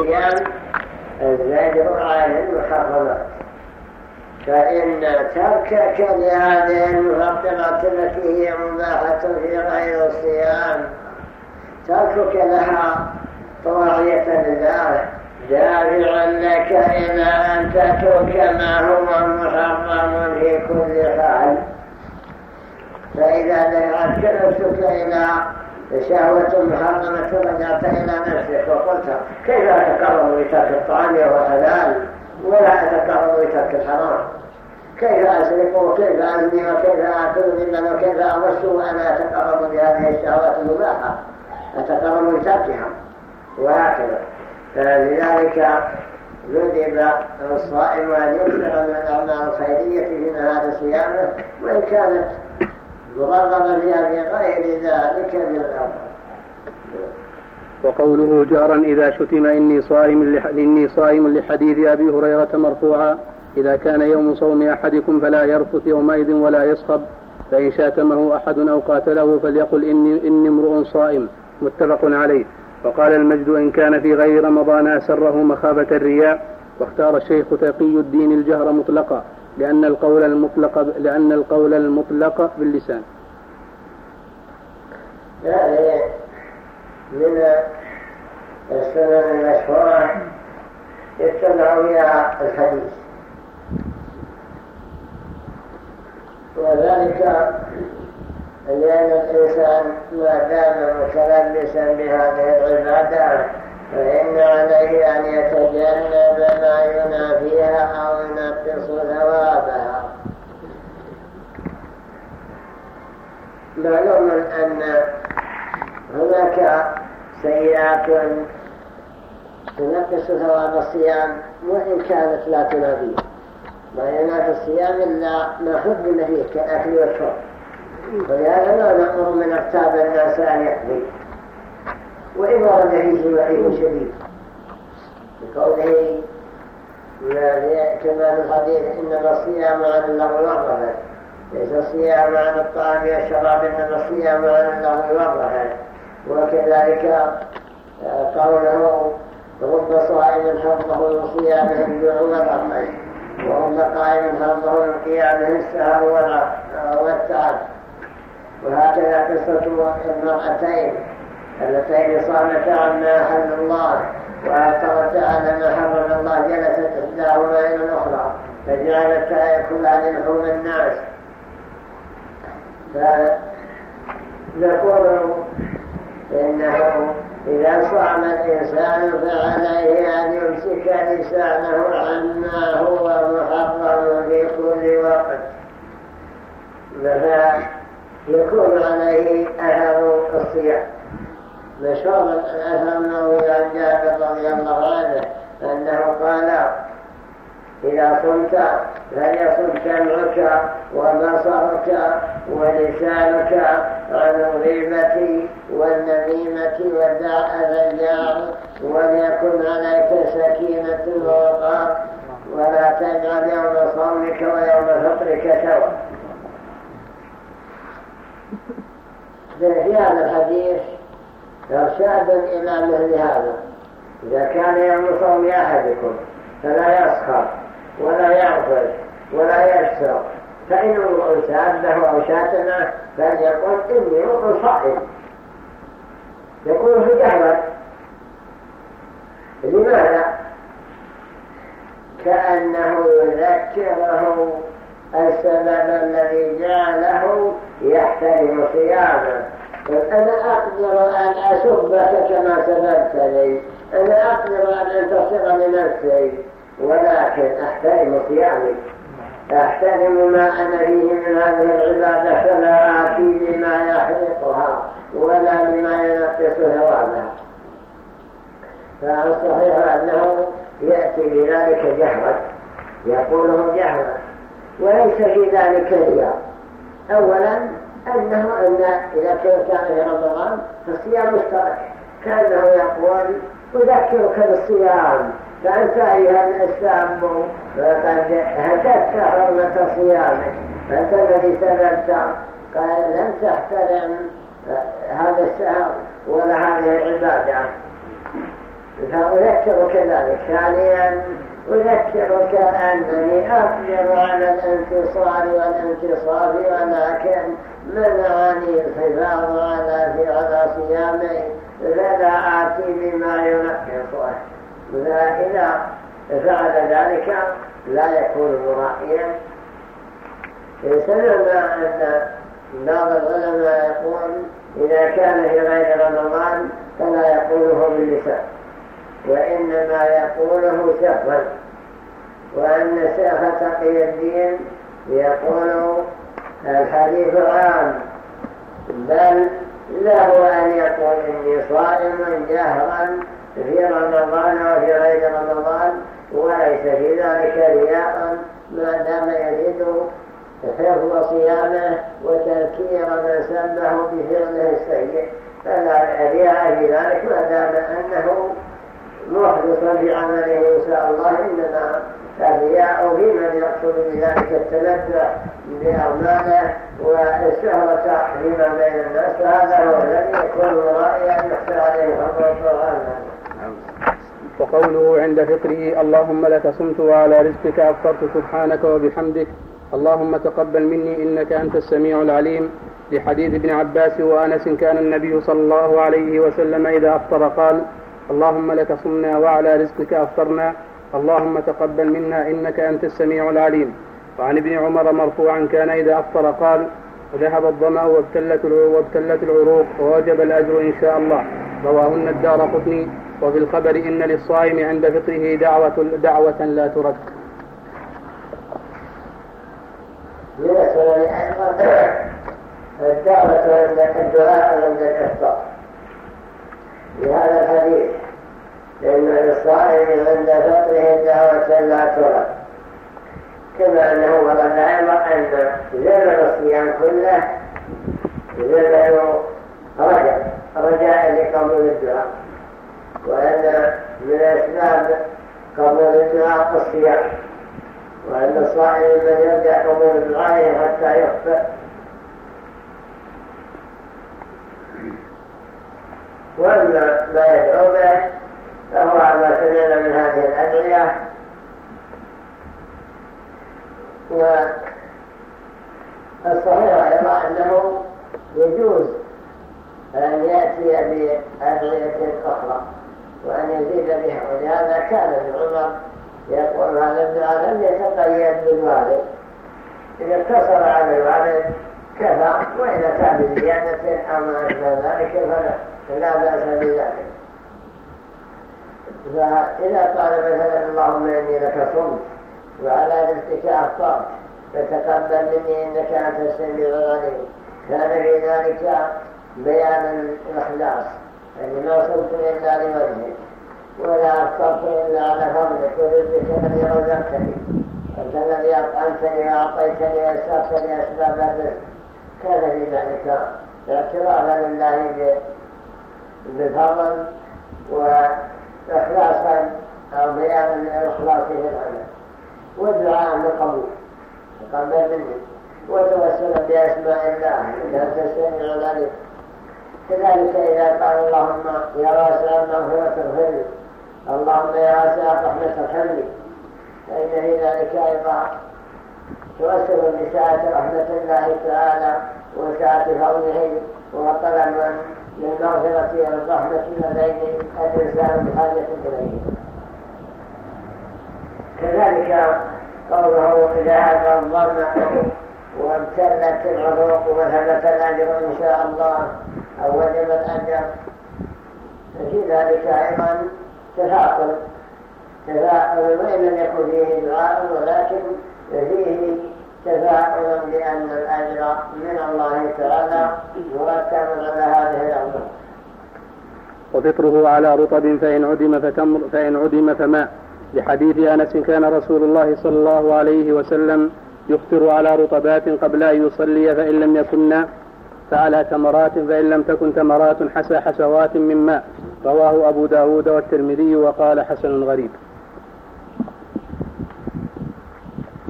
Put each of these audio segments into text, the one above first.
الصيام الزجر عن المحرمات فإن تركك لهذه المفطرات التي هي مباحة في غير الصيام تركك لها طواعية لله دافع لك إلى أن تترك ما هو محرم في كل حال. فإذا ذهبت نفسك إلى شهوة محرمة رجعت إلى نفسك وقلت كيف أتقرب بترك الطعام وهو حلال ولا أتقرب بترك الحرام؟ كيف أسرق وكيف أزني وكيف أكل ذلا وكيف أغش وأنا أتقرب بهذه الشهوات المباحة؟ أتقرب بتركها. وهكذا. فلذلك ندب الصائم أن يكثر من الأعمال الخيرية في نهار صيامه وإن كانت فيها بغير ذلك من وقوله جهرا إذا شتم إني صائم إني صائم لحديث أبي هريرة مرفوعا إذا كان يوم صوم أحدكم فلا يرفث يومئذ ولا يصخب فإن شاتمه أحد أو قاتله فليقل إني, إني امرؤ صائم. متفق عليه. وقال المجد إن كان في غير رمضان أسره مخافة الرياء واختار الشيخ تقي الدين الجهر مطلقا. لأن القول المطلق لأن القول المطلق باللسان. يعني من السنن المشهورة يتبع بها الحديث وذلك لأن الإنسان ما دام متلبسا بهذه العبادات فإن عليه أن يتجنب ما ينافيها أو ينقص ثوابها. معلوم أن هناك سيئات تنقص ثواب الصيام وإن كانت لا تنافيه ما ينافي الصيام إلا ما حرم فيه كالأكل والشرب. ولهذا لا نأمر من أكتاب الناس أن يحمي وإن ورد فيه وعيد شديد. بقوله كما في الحديث إنما الصيام عن اللغو والرفث ليس الصيام عن الطعام والشراب إنما الصيام عن اللغو والرفث وكذلك آه، قوله رب صائم حظه من صيامه الجوع والرحمة ورب قائم حظه من قيامه السهر والتعب. وهكذا قصة المرأتين. اللتين صامتا عما أحل الله وأفطرتا على ما حرم الله جلست إحداهما إلى الأخرى فجعلتا يأكلان لحوم الناس. فنقول إنه إذا صام الإنسان فعليه أن يمسك لسانه عما هو محرم في كل وقت. فيكون عليه أثر الصيام. مشهور الأثر النووي عن جابر رضي الله عنه أنه قال إذا صمت فليصم سمعك وبصرك ولسانك عن الغيبة والنميمة وداء الجار وليكن عليك سكينة ووقار ولا تجعل يوم صومك ويوم فطرك سوا. في هذا الحديث إرشاد إلى مثل هذا إذا كان يوم صوم أحدكم فلا يسخر ولا يغفر ولا يشرب. فإن امرؤ أو شاتمه فليقول إني امرؤ صائم يقول في جهرة لماذا؟ كأنه يذكره السبب الذي جعله يحترم صيامه. أنا أقدر أن أسبك كما سببت لي. أنا أقدر أن أنتصر لنفسي. ولكن أحترم صيامي. أحترم ما أنا فيه من هذه العبادة فلا آتي لما يحرقها ولا لما ينقص ثوابها فالصحيح أنه يأتي بذلك جهرا؟ يقوله جهرا. وليس في ذلك رياء أولا أنه أن إذا كان في رمضان فالصيام مشترك كأنه يقول أذكرك بالصيام فأنت أيها الإسلام فقد هددت حرمة صيامك. فأنت الذي سببت قال لم تحترم هذا الشهر ولا هذه العبادة. فأذكرك ذلك ثانيا أذكرك أنني أقدر على الانتصار والانتصار ولكن منعني الحفاظ على في صيامي فلا آتي بما ينقصه فإذا فعل ذلك لا يكون مرائيا. سمعنا أن بعض العلماء يقول إذا كان في غير رمضان فلا يقوله باللسان. وإنما يقوله سهوا وأن شيخ تقي الدين يقول الحديث عام بل له أن يقول إني صائم جهرا في رمضان وفي غير رمضان وليس في ذلك رياء ما دام يزيد حفظ صيامه وتذكير من سبه بفعله السيء. فلا رياء في ذلك ما دام أنه محدثا في عمله إن شاء الله إنما الرياء في من يقصد بذلك التمتع بأعماله والشهرة فيما بين الناس. فهذا هو الذي يكون مرائيا يخشى عليه حكم القرآن وقوله عند فطره اللهم لك صمت وعلى رزقك أفطرت سبحانك وبحمدك اللهم تقبل مني إنك أنت السميع العليم. لحديث ابن عباس وأنس كان النبي صلى الله عليه وسلم إذا أفطر قال اللهم لك صمنا وعلى رزقك أفطرنا اللهم تقبل منا إنك أنت السميع العليم وعن ابن عمر مرفوعا كان إذا أفطر قال ذهب الظمأ وابتلت وابتلت العروق ووجب الأجر إن شاء الله رواهن الدار قطني وفي الخبر إن للصائم عند فطره دعوة دعوة لا ترد. السنن أيضا الدعوة عند الدعاء عند الإفطار. لهذا الحديث إن للصائم عند فطره دعوة لا ترد. كما أنه ورد أيضا أن زمن الصيام كله زمن رجاء رجاء لقبول الدعاء وأن من أسباب قبول الدعاء الصيام وأن الصائم من يرجع قبول الدعاء حتى يخفى وأما ما يدعو به فهو ما سمعنا من هذه الأدعية. والصحيح أيضا أنه يجوز أن يأتي بأدعية أخرى وأن يزيد بها ولهذا كان ابن عمر يقول هذا الدعاء لم يتقيد بالوالد. إذا اقتصر على الوالد كفى وإذا كان بزيادة أو ما أشبه ذلك فلا. بأس بذلك فإذا قال مثلا اللهم إني لك صمت وعلى رزقك أخطأت فتقبل مني إنك أنت السميع العليم. كان في ذلك بيان الإخلاص يعني ما صمت إلا لوجهك ولا أخطأت إلا على فضلك ورزقك الذي رزقتني. أنت الذي أطعمتني وأعطيتني ويسرتني أسباب الرزق. كان في ذلك اعترافا لله بالفضل وإخلاصا أو بيان الإخلاص في العمل. والدعاء بالقبول تقبل مني. وتوسل بأسماء الله. إذا تستمع ذلك. كذلك إذا قال اللهم يا واسع المغفرة اغفر لي اللهم يا واسع الرحمة ارحم لي فإن في ذلك أيضا توسل بسعة رحمة الله تعالى وسعة فضله وطلب للمغفرة والرحمة الذين الإنسان بحاجة إليه كذلك قوله إذا هذا الظن وابتلت العروق وثبت الأجر إن شاء الله أو وجب الأجر ففي ذلك أيضا تفاؤل تفاؤل وإن لم يكن فيه دعاء ولكن فيه تفاؤل بأن الأجر من الله تعالى مرتب على هذه الأمور وفطره على رطب فإن عدم فتمر فإن عدم فماء لحديث أنس كان رسول الله صلى الله عليه وسلم يفطر على رطبات قبل أن يصلي فإن لم يكن فعلى تمرات فإن لم تكن تمرات حسى حسوات من ماء. رواه أبو داود والترمذي وقال حسن غريب.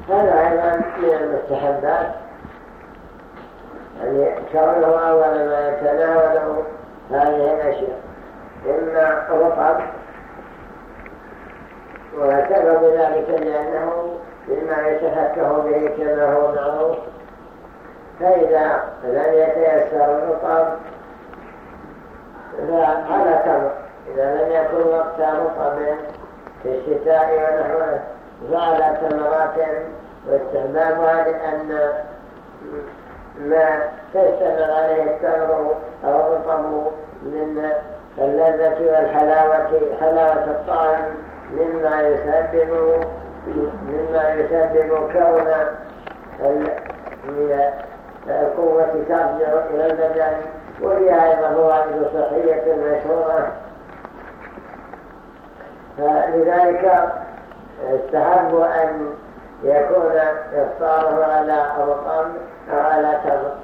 هذا أيضا من المستحبات. يعني كونه أول ما يتناول هذه الأشياء. إما رطب وسبب ذلك لأنه مما يتفكه به كما هو معروف. فإذا لم يتيسر الرطب فعلى تمر إذا لم يكن وقت رطب في الشتاء ونحوه. فعلى تمرات واستحبابها لأن ما تشتغل عليه التمر أو الرطب من اللذة والحلاوة حلاوة الطعم مما يسبب مما يسبب كون القوة ترجع إلى البدن وهي أيضا فوائد صحية مشهورة. فلذلك استحب أن يكون إفطاره على رطب أو على تمر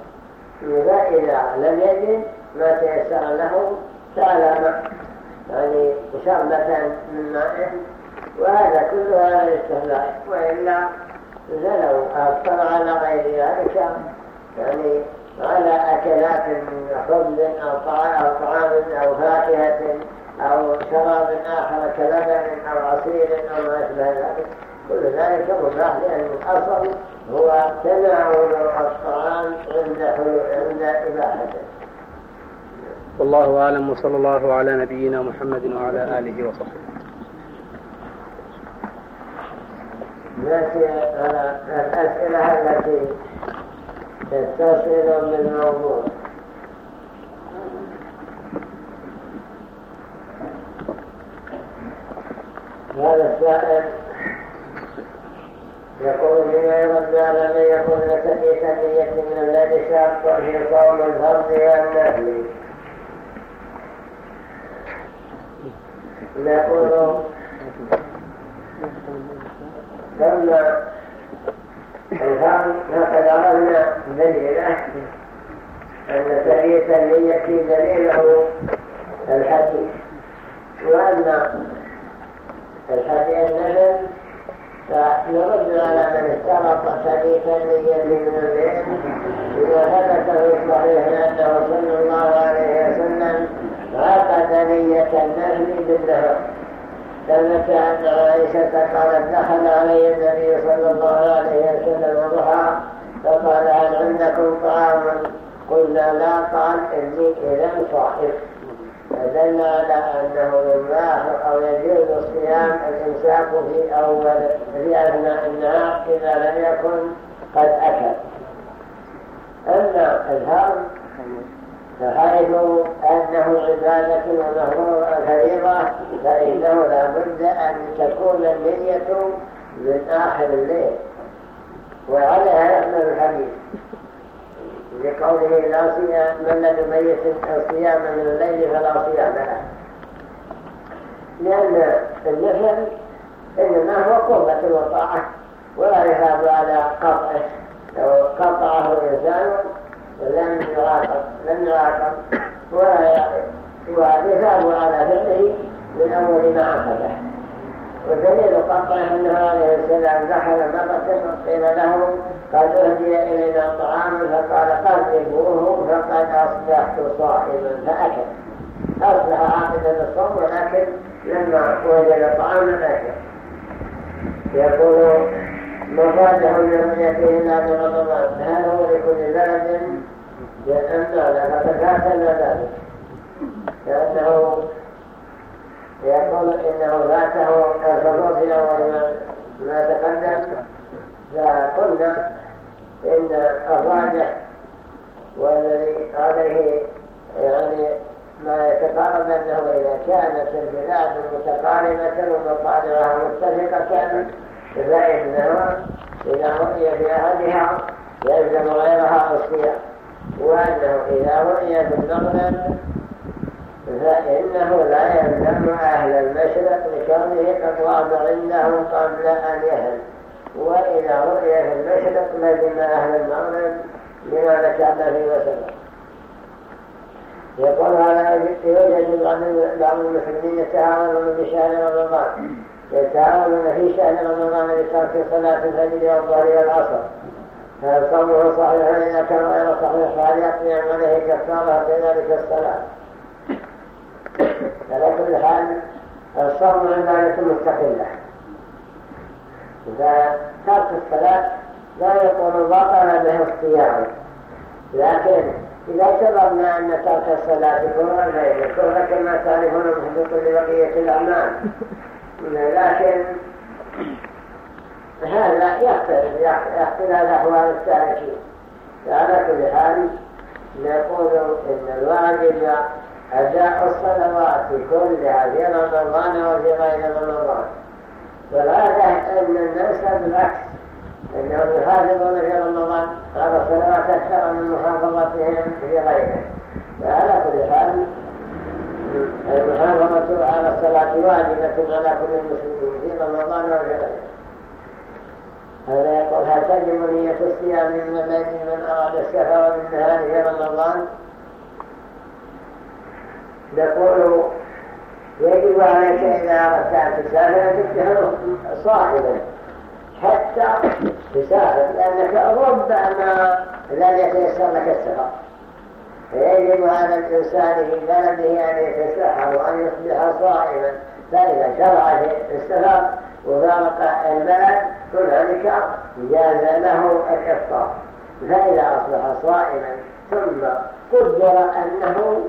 فإذا لم يجد ما تيسر له سأل يعني شربة من ماء وهذا كله على الاستهلاك وإلا فلو أفطر على غير ذلك يعني على أكلات من خبز أو طعام أو فاكهة. أو شراب آخر كلبن أو عصير أو ما أشبه ذلك. كل ذلك مباح لأن الأصل هو تناول الطعام عند عند إباحته. والله أعلم وصلى الله على نبينا محمد وعلى آله وصحبه. نأتي على الأسئلة التي تتصل بالموضوع. هذا السائل يقول فيما يرد على من يكون لك في تحية من الذي شاق في صوم الفرض والنفل نقول ثم الفرض فقد عرفنا دليله أن تحية النية دليله الحديث وأن الحديث النفل فنرد على من اشترط حديثا ليلي من الليل إذا ثبت في الصحيح أنه صلى الله عليه وسلم عقد نية النهل بالنهر ثبت أن عائشة قالت دخل علي النبي صلى الله عليه وسلم وضحى فقال هل عندكم طعام؟ قلنا لا قال إني إذا صائم فدل على أنه يباح أو يجوز الصيام الإمساك في أول في أثناء النهار إذا لم يكن قد أكل. أما الهرم فحيث أنه عبادة ومهروع فريضة فإنه لا بد أن تكون النية من آخر الليل. وعليها يحمل الحديث. لقوله لا صيام من لم يميز الصيام من الليل فلا صيام له. لأن النفل إنما هو قربة وطاعة ولا يثاب على قطعه. لو قطعه الإنسان لم يعاقب لم يعاقب ولا ويثاب على فعله من أول ما عقبه ودليل قطع أنه عليه السلام دخل مرة قيل له قد أهدي إلينا طعام فقال قربوه فقد أصبحت صائما فأكل أصبح عاقدا الصوم ولكن لما وجد طعاما أكل يقول مفاده من رؤيته إلا برمضان هل هو لكل بلد لأن لا فتكاسل ذلك لأنه يقول إنه فاته الحضور في أول ما تقدم فقلنا إن الراجح والذي عليه يعني ما يتقارب أنه إذا كانت البلاد متقاربة ومصادرها متفقة فإنه إذا رؤي في أحدها يلزم غيرها الصيام. وأنه إذا رؤي في المغرب فإنه لا يلزم أهل المشرق لكونه قد غاب عندهم قبل أن يهل. وإذا رؤي في المشرق لزم أهل المغرب لما ذكرنا في مسألة يقول هذا يوجد بعض المسلمين يتعاونون بشهر رمضان. يتعاونون في شهر رمضان لترك صلاة الفجر والظهر والعصر. فهل صومه صحيح إذا كان غير صحيح؟ فهل يقضي عليه كفارة في ذلك الصلاة. على كل حال الصوم عبادة مستقلة. فترك الصلاة لا يكون بطلا به الصيام لكن إذا اعتبرنا أن ترك الصلاة يكون الليل يكون كما تعرفون محدث لبقية الأعمال. لكن هذا يختلف يختلف أحوال التاركين فعلى كل حال نقول إن الواجب أداء الصلوات كلها في رمضان وفي غير رمضان. والعادة أن الناس بالعكس. أنهم يحافظون في رمضان على الصلوات أكثر من محافظتهم في غيره. فعلى كل حال المحافظة على الصلاة واجبة على كل المسلمين في رمضان وفي غيره هذا يقول هل تجب نية الصيام من الليل من أراد السفر من نهار رمضان؟ نقول يجب عليك إذا أردت أن تسافر أن تجهر صاحبا حتى تسافر لأنك ربما لا يتيسر لك السفر. فيجب على الإنسان في بلده أن يتسحر وأن يصبح صائما. فإذا شرع في السفر وفارق البلد كذلك جاز له الإفطار. فإذا أصبح صائما ثم قدر أنه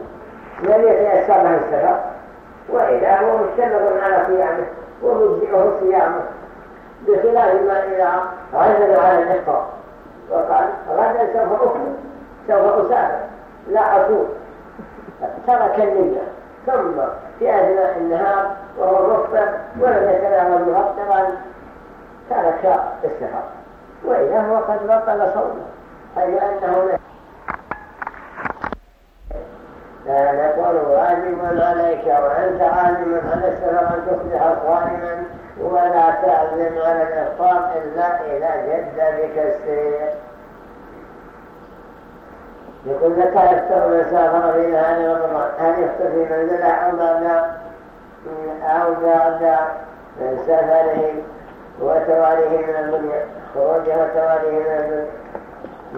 لم يتيسر له السفر. وإذا هو مستمر على صيامه ومجزئه صيامه بخلاف ما إذا غزل على الإفطار وقال غدا سوف أكل سوف أسافر. لا أصوم ترك النية. ثم في أثناء النهار وهو مفطر ولم يتناول مفطرا ترك السفر. وإذا هو قد بطل صومه أي أنه نقول واجب عليك وأنت عالم السفر أن تصبح صائما؟ ولا تعزم على الإفطار إلا إذا جد بك السير يقول لك يفتر من سافر في نهار رمضان هل يفتر في منزله أو بعد أو بعد سفره وتواليه من الدنيا خروجه وتواليه من الدنيا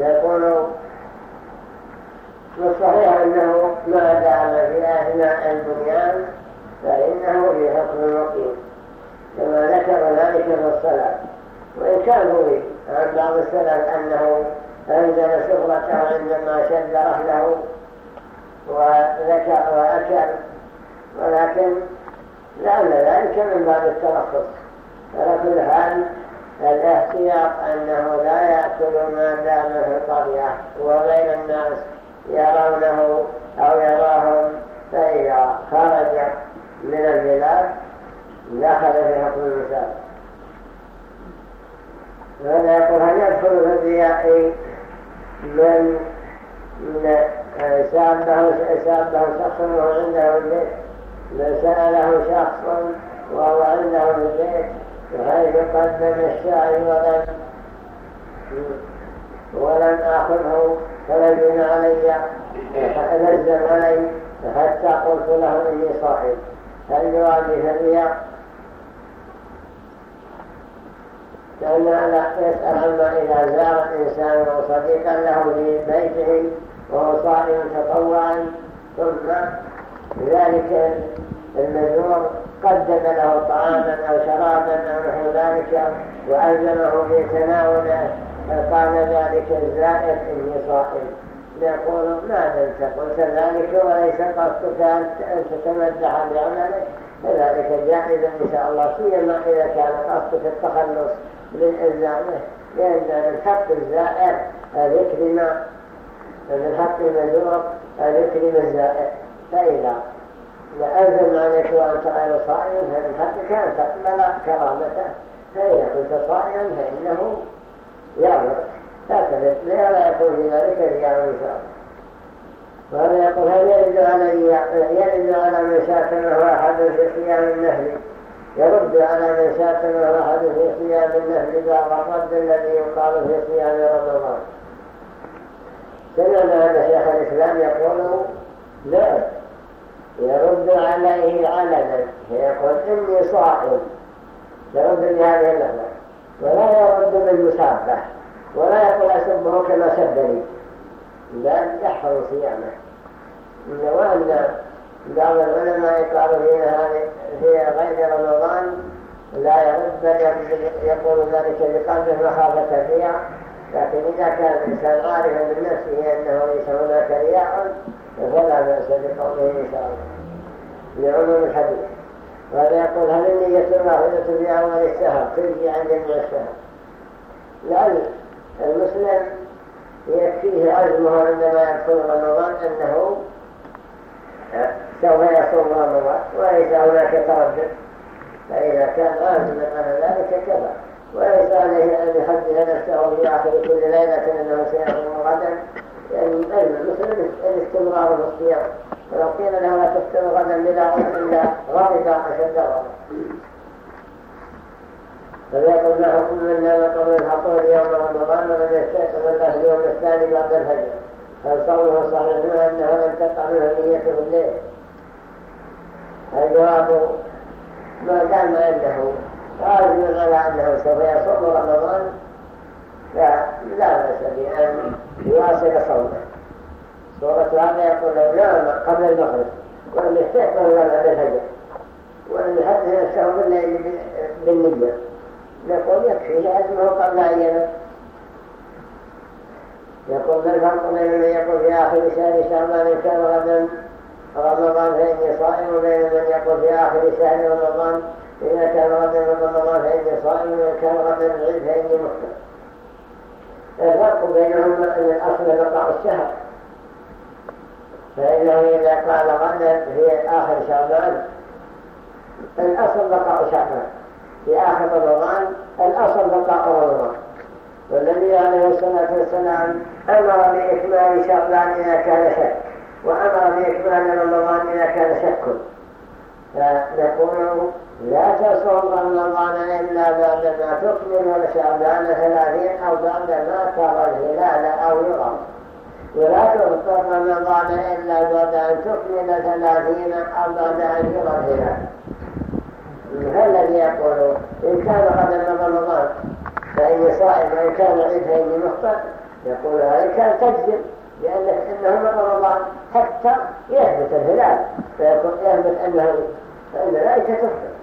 يقول والصحيح أنه ما دام في أثناء البنيان فإنه في حكم المقيم كما ذكر ذلك في الصلاة. وإن كان روي عن بعض السلف أنه أنزل سفرته عندما شد رحله وذكر وأكل ولكن لعل ذلك من باب الترخص على كل حال الاحتياط أنه لا يأكل ما دام في القرية وغير الناس. يرونه أو يراهم فإذا خرج من البلاد دخل في حكم المثال هذا يقول هل يدخل في الرياء من سابه سابه شخص وهو عنده البيت؟ من سأله شخص وهو عنده البيت بحيث قدم الشاي ولم ولم آخذه فلزم علي. فلزم علي حتى قلت له إني صاحب. هل يرادي فالرياء كان لا يسأل عما إذا زار الإنسان صديقا له في بيته وهو صائم تطوعا ثم ذلك المزور قدم له طعاما أو شرابا أو نحو ذلك وألزمه في تناوله قال ذلك الزائر إني صائم يقول ما أنت قلت ذلك وليس قصدك أن تتمدح بعملك. فذلك جائز إن شاء الله سيما إذا كان قصدك التخلص من إلزامه. لأن من حق الزائر اليكرم من حق المزور اليكرم الزائر فإذا لألزم عليك وأنت غير صائم فمن حقك أن تقبل كرامته. فإذا كنت صائما فإنه لا تفت لا يكون في ذلك شاء الله وهذا يقول هل يرد على يرد على من شاتمه أحد في صيام النهل يرد على من شاتمه أحد في صيام النهل بعض الرد الذي يقال في صيام رمضان. سمعنا هذا شيخ الإسلام يقول لا. يرد عليه علنا. فيقول إني صائم. يرد بهذه اللفظة. ولا يرد بالمسابة ولا يقول أسبه كما سبني بل يحفظ صيامه. وأن بعض العلماء قالوا في, غير رمضان لا يرد بل يقول ذلك بقلبه مخافة الرياء لكن إذا كان الإنسان عارفا من نفسه أنه ليس هناك رياء فلا بأس بقوله إن شاء الله. لعموم الحديث. وهذا يقول هل النية الواحدة في أول الشهر؟ تجي عن جميع الشهر. لأن المسلم يكفيه عزمه عندما يدخل رمضان أنه سوف يصوم رمضان وليس هناك تردد فإذا كان عازما على ذلك كفى. وليس عليه أن يحدث نفسه في آخر كل ليلة أنه سيصوم غدا لأن المسلم الاستمرار في الصيام. ولو قيل له لا تفطر غدا بلا إلا غضب أشد غضب فليقل له كل من نام قبل الفطور يوم رمضان ولم يستيقظ الا في اليوم الثاني بعد الفجر فالصوم صحيح أنه لم تقع منه نيته الليل؟ الجواب ما دام انه قادر على انه سوف يصوم رمضان. فلا بأس بأن يواصل صومه. هذا يقول نام قبل المغرب. ولم يستيقظ الا بعد الفجر ولم يحدث نفسه بالليل بالنيه نقول يكفيه عزمه قبل ينام. يقول ما الفرق بين من يقول في آخر شهر شعبان كان غدا. رمضان فإني صائم وبين من يقول في آخر شهر رمضان. إذا كان غدا رمضان فإني صائم وإن كان غدا العيد فإني مفطر. الفرق بينهما أن الأصل بقاء الشهر. فإنه إذا قال غدا في آخر شعبان الأصل بقاء شعبان. في آخر رمضان الأصل بقاء رمضان. والنبي عليه الصلاة والسلام أمر بإكمال شعبان إذا كان شك وأمر بإكمال رمضان إذا كان شك. فنقول لا تصوم رمضان إلا بعد ما تكمل شعبان ثلاثين أو بعد ما ترى الهلال أو يرى ولا تفطر رمضان إلا بعد أن تكمل ثلاثين أو بعد أن الهلال الذي يقول إن كان غدا رمضان فإني صائم وإن كان عيد فإني مفطر يقول هذا كان تجزم لأن إنه رمضان حتى يثبت الهلال. فيكون يثبت أنه فإن ذلك تفطر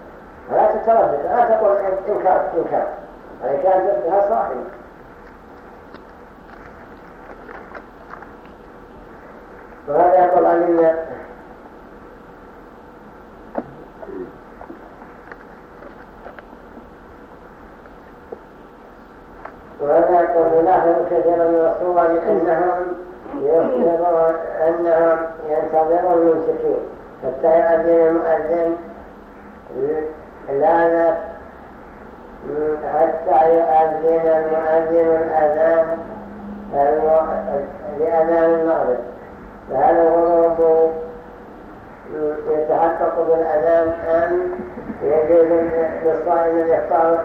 ولا تتردد. لا تقول إنكار إنكار هذا كان. تفطرها صاحب. وهذا يقول أن وهذا يقول لاحظ كثيرا من الصور أنهم يخبرون أنهم ينتظرون الممسكين حتى يؤذن المؤذن لا حتى يؤذن المؤذن الأذان. لأذان المغرب. فهذا الغروب يتحقق بالأذان ان يجوز للصائم الإفطار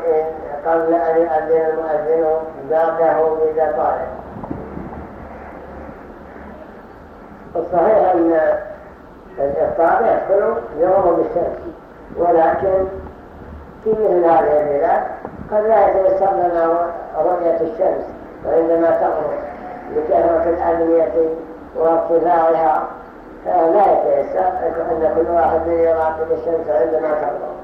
قبل أن يؤذن المؤذن بعده بدقائق الصحيح أن الإفطار يدخل يوم الشمس ولكن في مثل هذه البلاد قد لا يتيسر لنا رؤية الشمس وعندما تغرب لكثرة الأنية وارتفاعها فلا يتيسر أن كل واحد يراقب الشمس عندما تغرب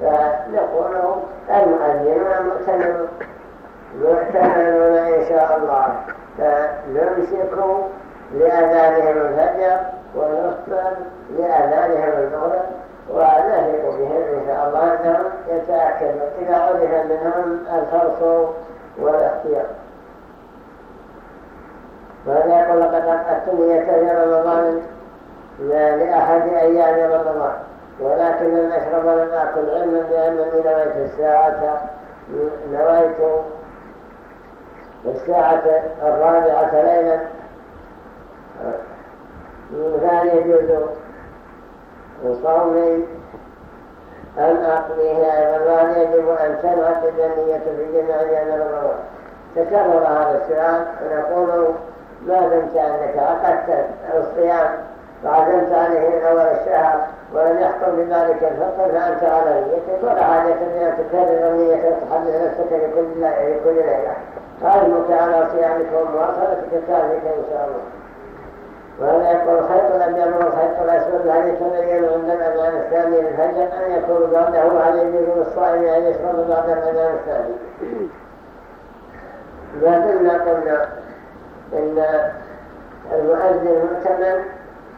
فنقول المؤذنون مؤتمنون مؤتمنون إن شاء الله. فنمسك لأذانهم الفجر ونفطر لأذانهم المغرب ونهلك بهم إن شاء الله. أنهم يتأكدون إذا عرف منهم الفرص والاختيار وهذا يقول لقد نية في رمضان لأحد أيام رمضان. ولكن لم أشرب ولم أكل علما بأنني نويت الساعة نويت الساعة الرابعة ليلا. فهل يجوز صومي أن أقضيه أيضا يجب أن تنعقد النية في جميع أيام رمضان. تكرر هذا السؤال ونقول ما دمت أنك عقدت الصيام وعزمت عليه من أول الشهر ولم يحكم بذلك الفطر فأنت على نيتك ولا حاجة بأن تكرر النية وتحدث نفسك لكل ليلة. قائمك على صيامك ومواصلتك كذلك إن شاء الله. وهذا يقول الخيط الأبيض والخيط الأسود هذه تبين عند الأذان الثاني للفجر أن يكون بعده هذا يجوز الصائم أن يشرب بعد الأذان الثاني؟ زلنا قلنا إن المؤذن مؤتمن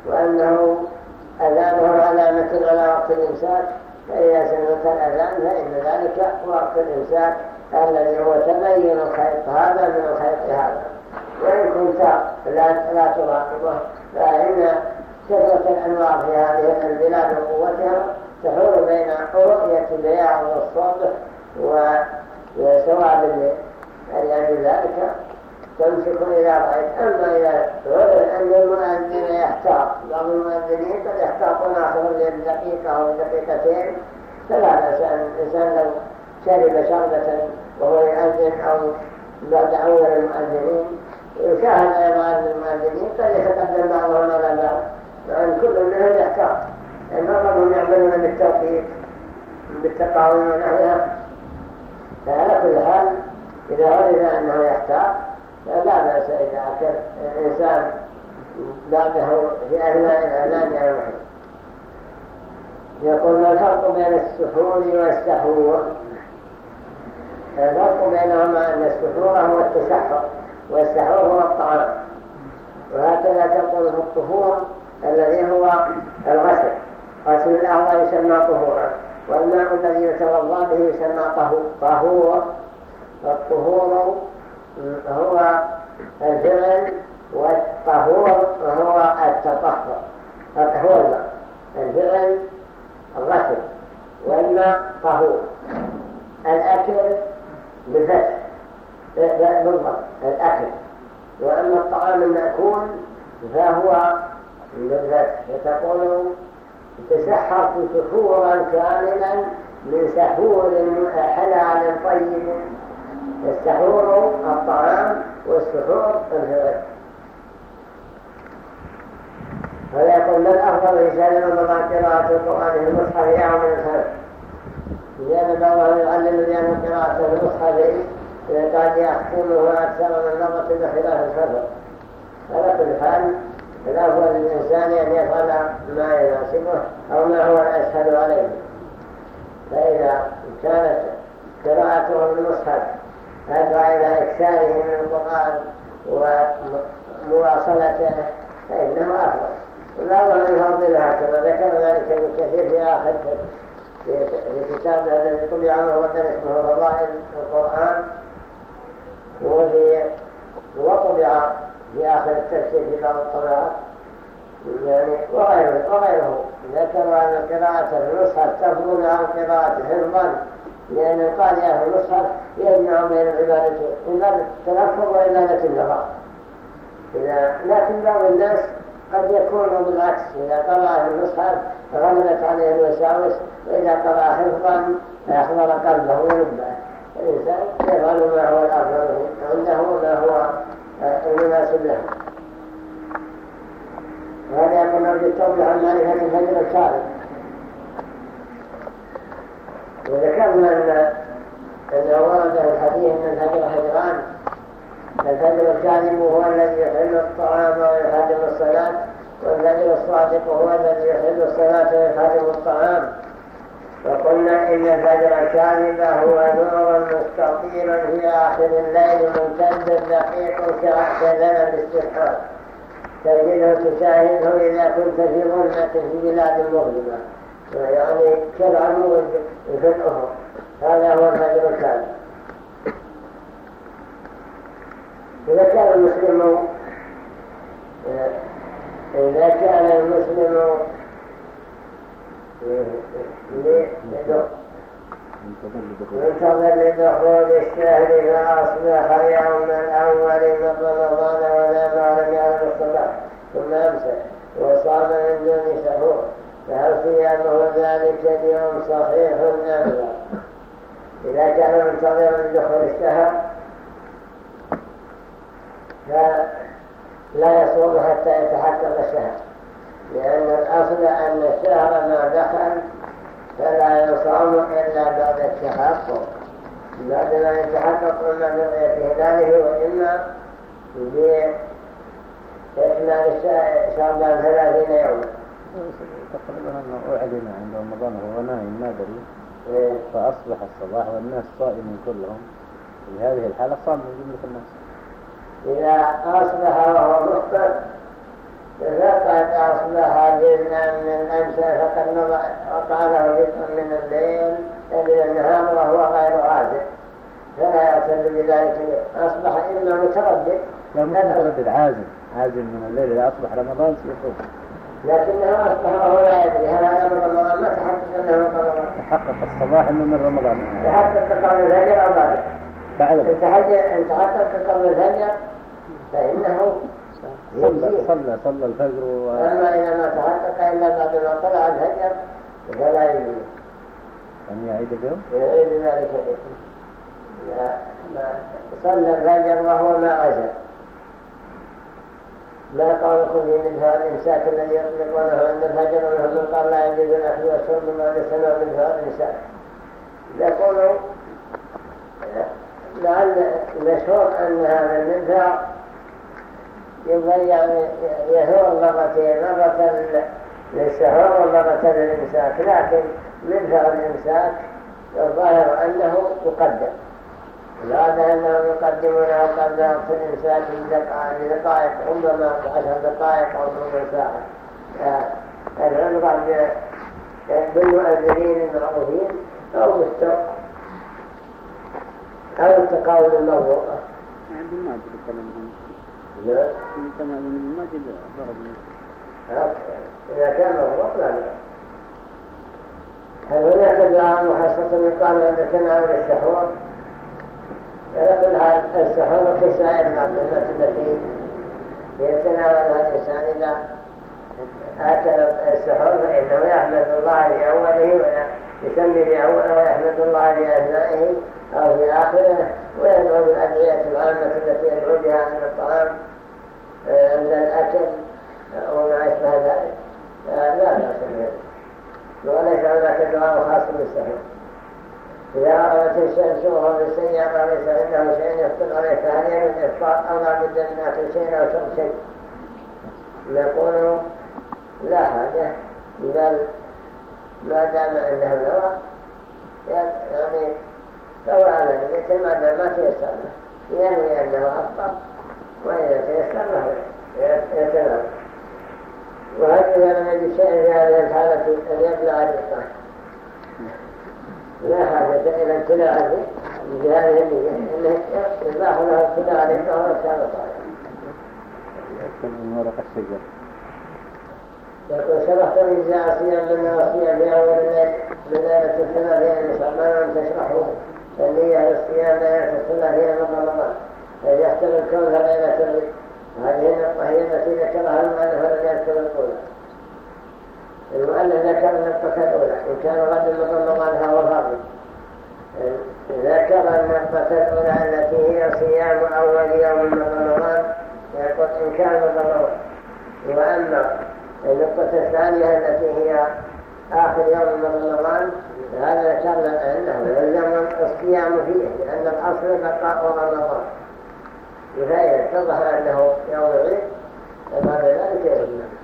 وأنه أذانه علامة على وقت الإمساك فإذا سمعت الأذان فإن ذلك وقت الإمساك الذي هو تبين الخيط هذا من الخيط هذا. وإن كنت لا, تراقبه فإن كثرة الأنوار في هذه البلاد وقوتها تحول بين رؤية بياض الصبح وسواد الليل يعني ذلك تمسك إذا رأيت أما إذا عرف أن المؤذن يحتاط بعض المؤذنين قد يحتاطون آخر الليل دقيقة أو دقيقتين فلا بأس أن الإنسان لو شرب شربة وهو يؤذن أو بعد أول المؤذنين. يشاهد أيضا المؤذنين قد يتقدم بعضهم على بعض لأن كل منهم يحتاط. لأن بعضهم يعملون بالتوقيت بالتقاوم ونحوها. فعلى كل حال إذا عرف أنه يحتاط لا بأس إذا أكل الإنسان بعده في أثناء الوحي يقول الفرق بين السحور والسحور. الفرق بينهما أن السحور هو التسحر والسحور هو الطعام. وهكذا تقول في الطهور الذي هو الغسل. غسل الأعضاء يسمى طهورا والماء الذي يتوضأ به يسمى طهور. والطهور هو الفعل والطهور هو التطهر. هو الماء الفعل الغسل والماء طهور. الأكل بالفتح بالضبط الأكل. وأما الطعام المأكول فهو بالفتح فتقول تسحرت سحورا كاملا من سحور حلال طيب. السحور الطعام والسحور الفرد فيقول من أفضل رسالة رمضان قراءة القرآن في المصحف يوم من الخلف لأن بعضهم يعلم لأن قراءة المصحف قد يحكمه أكثر من مرة بخلاف السفر على كل حال الأفضل للإنسان أن يفعل ما يناسبه أو ما هو الأسهل عليه. فإذا كانت قراءته المصحف أدعى إلى إكثاره من القرآن ومواصلته فإنه أفضل. والله يفضلها كما ذكر ذلك ابن كثير في آخر في كتابه الذي طبع عنه وكان اسمه فضائل القرآن وفي وطبع في آخر التفسير في بعض الطبعات. يعني وغيره, وغيره. ذكر أن قراءة المصحف تفضل عن قراءة حفظا لأن القارئ في المصحف يجمع بين عبادة التلفظ وعبادة النظر لكن بعض الناس قد يكون بالعكس. إذا قرأ في المصحف غملت عليه الوساوس وإذا قرأ حفظا فأحضر قلبه ولبه الإنسان يفعل ما هو الأفضل عنده وما هو المناسب له. وهذا يقول نرجو التوبة عن معرفة الفجر الكاذب وذكرنا أن أنه ورد الحديث من الفجر حجران الفجر الكاذب هو الذي يحل الطعام ويحرم الصلاة والفجر الصادق هو الذي يحل الصلاة ويحرم الطعام. وقلنا إن الفجر الكاذب هو نور مستطيل في آخر الليل ممتد دقيق كذنب الاسترحاب تجده تشاهده إذا كنت في ظلمة في بلاد مظلمة. يعني في الأفق هذا هو الفجر الكاذب إذا كان المسلم إذا كان المسلم منتظر لدخول الشهر فأصبح يوم الأول من رمضان ولا ما لم يعلم الصلاة ثم أمسك وصام من دون سحور فهل صيامه ذلك اليوم صحيح لا؟ إذا كان منتظرا لدخول الشهر فلا يصوم حتى يتحقق الشهر. لأن الأصل أن الشهر ما دخل فلا يصوم إلا بعد التحقق. بعد ما يتحقق إما برؤية هلاله وإما إكمال شعبان ثلاثين يوما. تقريبا أنه أعلن عند رمضان وهو نايم ما دري إيه. فأصبح الصباح والناس صائمين كلهم. في هذه الحالة صام من جملة الناس. إذا أصبح وهو مفطر فقد أصبح جزءا من أمسى فقد وقع له جزء من الليل إلى النهار وهو غير عازل فلا يعتد بذلك. أصبح إما متردد. لا متردد عازم. عازم من الليل إذا أصبح رمضان سيصوم لكنه أصبح وهو لا يدري هل هذا من رمضان ما تحقق أنه من رمضان. تحقق الصباح أنه من رمضان. تحقق قبل الفجر أو بعد بعد إن تحقق قبل الفجر فإنه صلى صلى صلى الفجر و... أما إذا ما تحقق إلا بعد ما طلع الفجر فلا يجوز. أن يعيد اليوم؟ يعيد ذلك. صلى الفجر وهو ما لا قولكم في مثل الإمساك الذي يطلقونه عند الفجر ومنهم من قال لا يجوز الأكل والشرب ما لسنا من هذا الإمساك يقول لعل مشهور أن هذا المنفع يبين يهور مرتين مرة للسحور ومرة للإمساك لكن منفع الإمساك الظاهر أنه يقدم زاد أنهم يقدمونه قبل وقت الإمساك بدقائق ربما عشر دقائق أو ربع ساعة العلقة بالمؤذنين المعروفين أو بالسوق أو التقاول الماجد كلامهم. لا. ضرب. إذا كان موضوع لا لا. هل هناك دعاء محصص يقال عند تناول السحور فنقول هذا السحور كسائر المعلومات التي يتناولها الإنسان إذا أكل السحور فإنه يحمد الله لأوله ويسمي بأوله ويحمد الله لأثنائه أو في آخره ويدعو بالأدعية العامة التي يدعو بها من الطعام آه، عند الأكل وما أشبه ذلك لا به وليس هناك دعاء خاص بالسحور إذا رأت الشمس وهو بالسيارة وليس عنده شيء يفطر عليه فهل يجب الإفطار أو لا بد من أكل أو شرب شيء نقول لا حاجة بل ما دام عنده الهواء يعني فهو على نية ما دام ما تيسر له ينوي أنه أفطر وإذا تيسر له يتنام وهكذا لم يجد شيء في هذه الحالة أن يبلغ الإفطار لا حاجة إلى امتلاء بهذه النية إنه يباح له امتلاء الإفطار كان صالحا من ورق الشجر يقول شرحت الإجزاء صيام لنا وصيام في أول الليل من ليلة الثلاثين من شعبان أن تشرحوه فالنية للصيام ليلة الثلاثين من رمضان فإذا يحتمل كونها ليلة الرد هذه النقطة هي التي ذكرها المؤلف ولم يذكر الأولى المؤلف ذكر النقطة الأولى إن كان غد رمضان فهو فاضل. ذكر النقطة الأولى التي هي صيام أول يوم من رمضان يقول إن كان رمضان وأما النقطة الثانية التي هي آخر يوم من رمضان هذا ذكرنا أنه يلزم الصيام فيه لأن الأصل بقاء رمضان. فإذا اتضح أنه يوم العيد فبعد ذلك يلزم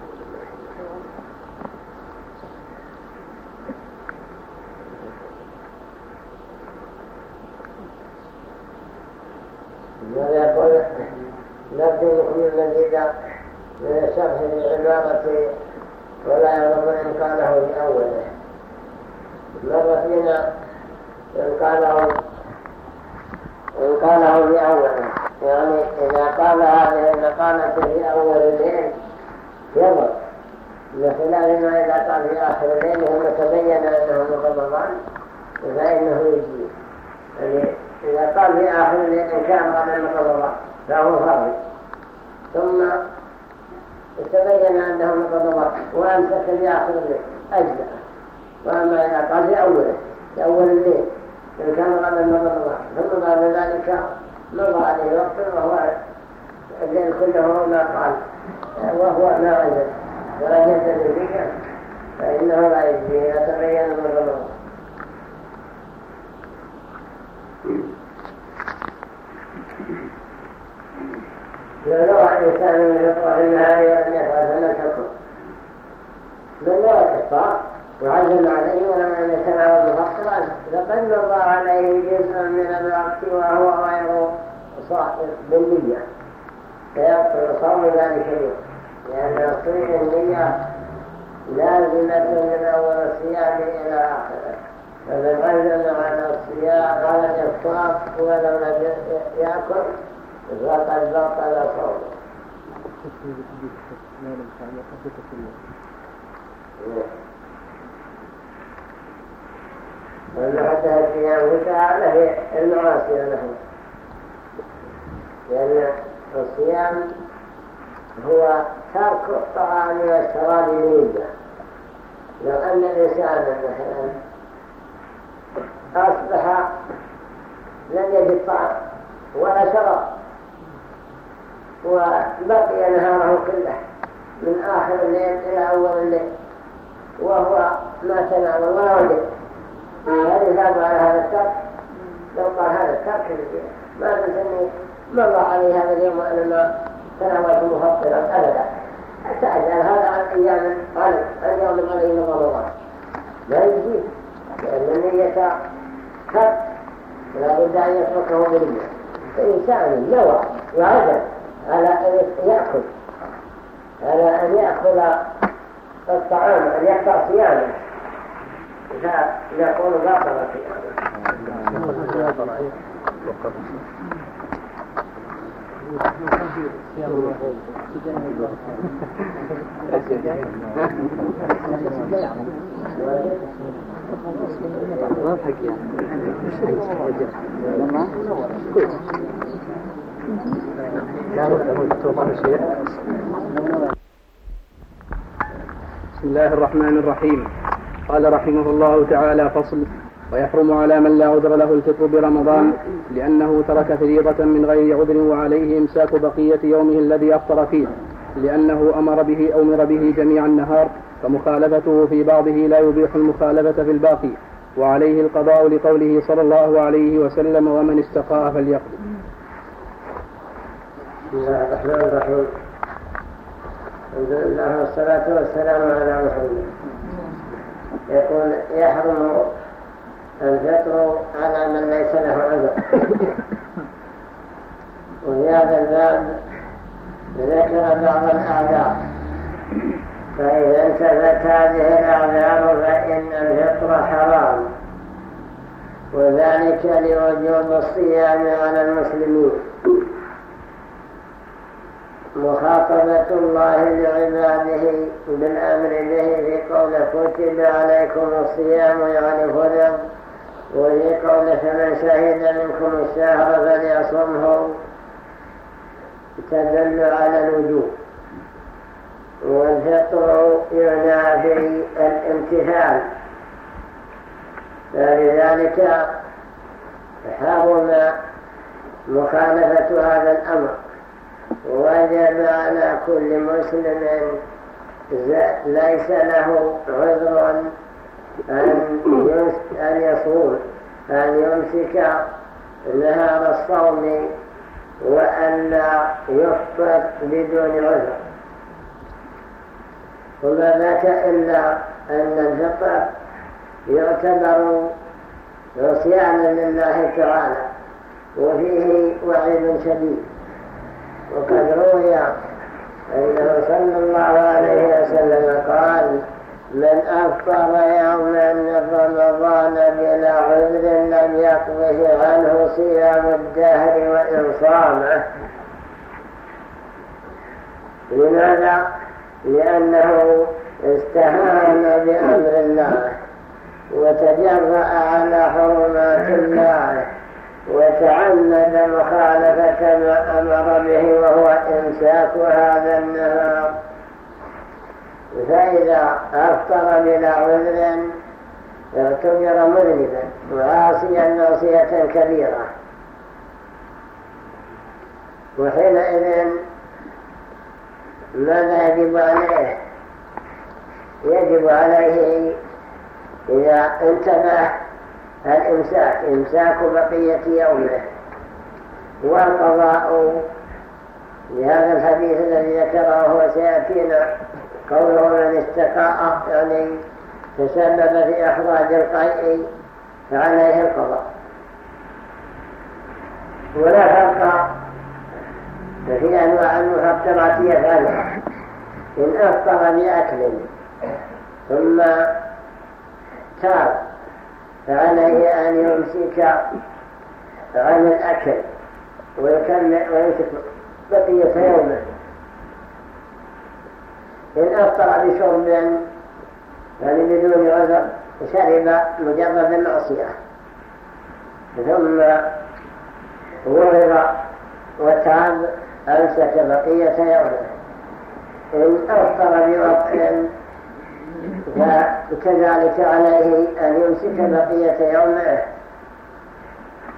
ماذا يقول نبدو من المزيد من الشرح للعبارة ولا يضر إن قاله في أوله. مر فينا إن قاله إن قاله في أوله. يعني إذا قال هذه المقالة في أول الليل يضر. بخلاف ما إذا قال في آخر الليل ثم تبين أنه من رمضان فإنه يجي يعني إذا قال في آخر الليل إن كان قبل من رمضان فهو فرض ثم تبين أنه من رمضان وأمسك في آخر الليل. أجزأ وأما إذا قال في أوله. في أول الليل. إن كان قبل رمضان ثم بعد ذلك مضى عليه وقت وهو الليل كله ما قال. وهو ما عزل ولا يلتزم به فإنه لا يجزيه يتبين من رمضان لو الإنسان من يطرح النهار ولم يفعل فلم تكن بل لا وعزم عليه ولم يتناول مفطرا لقد مضى عليه جزء من الوقت وهو غير صائم بالنية فيبطل صوم ذلك اليوم لأن تصريح النية لازمة من أول الصيام إلى آخره فمن عزم على الصيام على الإفطار ولو لم يأكل فقد بطل صومه وأن حتى الصيام تعالى هي المعاصي له لأن الصيام هو ترك الطعام والشراب بنية لو أن الإنسان مثلا أصبح لم يجد طعام ولا شراب. وبقي نهاره كله من آخر الليل إلى أول الليل وهو ما تنام ولا وجد هل يزاد على هذا الترك لو قال هذا الترك ما تنسني مر علي هذا اليوم وأنا ما تناولت مفطرا أبدا. أتعجل هذا عن أيام قال عن يوم من رمضان لا يجيب لأن النية خط لا بد أن يتركه بنية فإنسان نوى وعزم على أن يأكل. على أن يأكل الطعام أن يقطع صيامه فيكون باطلا صيامه واضحك يعني بسم الله الرحمن الرحيم. قال رحمه الله تعالى فصل. ويحرم على من لا عذر له الفطر برمضان لأنه ترك فريضة من غير عذر وعليه إمساك بقية يومه الذي أفطر فيه لأنه أمر به أمر به جميع النهار فمخالفته في بعضه لا يبيح المخالفة في الباقي وعليه القضاء لقوله صلى الله عليه وسلم ومن استقاء فليقضي بسم الله الرحمن. الرحيم الحمد لله والصلاة والسلام على محمد. يقول يحرم الفطر على من ليس له عذر. وفي هذا الباب ذكر بعض الأعذار فإذا انتفت هذه الأعذار فإن الفطر حرام. وذلك لوجوب الصيام على المسلمين. مخاطبة الله لعباده بالأمر به في قول كتب عليكم الصيام يعني فرض وفي قول فمن شهد منكم الشهر فليصمه. تدل على الوجوب. والفطر ينافي الامتثال فلذلك حرم مخالفة هذا الأمر. وجب على كل مسلم ليس له عذر أن يصوم أن يمسك نهار الصوم وأن لا يفطر بدون عذر. وما ذاك إلا أن الفطر يعتبر عصيانا لله تعالى وفيه وعيد شديد. وقد روي أنه صلى الله عليه وسلم قال من أفطر يوما من رمضان بلا عذر لم يقضه عنه صيام الدهر وإن صامه لماذا؟ لأنه استهان بأمر الله وتجرأ على حرمات الله وتعمد مخالفة ما أمر به وهو إمساك هذا النهار. فإذا أفطر بلا عذر اعتبر مذنبا وعاصيا معصية كبيرة. وحينئذ ماذا يجب عليه؟ يجب عليه إذا انتبه الإمساك إمساك بقية يومه. والقضاء لهذا الحديث الذي ذكره هو سيأتينا قوله من استقاء يعني تسبب في أخراج القيء فعليه القضاء. ولا فرق في أنواع المفطرات يفعلها إن أفطر بأكل ثم تاب فعليه أن يمسك عن الأكل ويكمل ويمسك بقية يومه. إن أفطر بشرب يعني بدون عذر شرب مجرد المعصية ثم وغر وتعب أمسك بقية يومه. إن أفطر بوقت فكذلك عليه أن يمسك بقية يومه.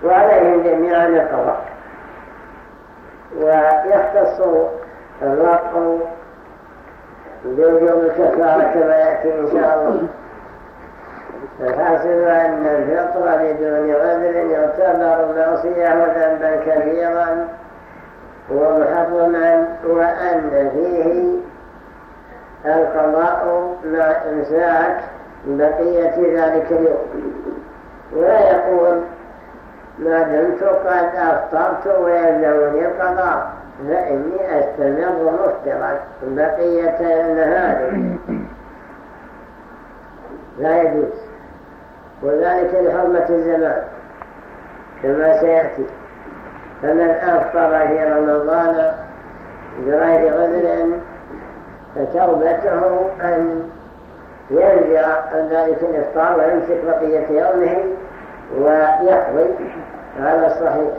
وعليهم جميعا القضاء ويختص الرق بوجوب الكفارة كما يأتي إن شاء الله. الحاصل أن الفطر بدون عذر يعتبر معصية وذنبا كبيرا. ومحرما وأن فيه القضاء مع إمساك بقية ذلك اليوم. ولا يقول ما دمت قد أفطرت ويلزمني القضاء فإني أستمر مفطرا بقية النهار. لا يجوز. وذلك لحرمة الزمان كما سيأتي. فمن أفطر في رمضان بغير عذر فتوبته أن يرجع عن ذلك الإفطار ويمسك بقية يومه ويقضي. على الصحيح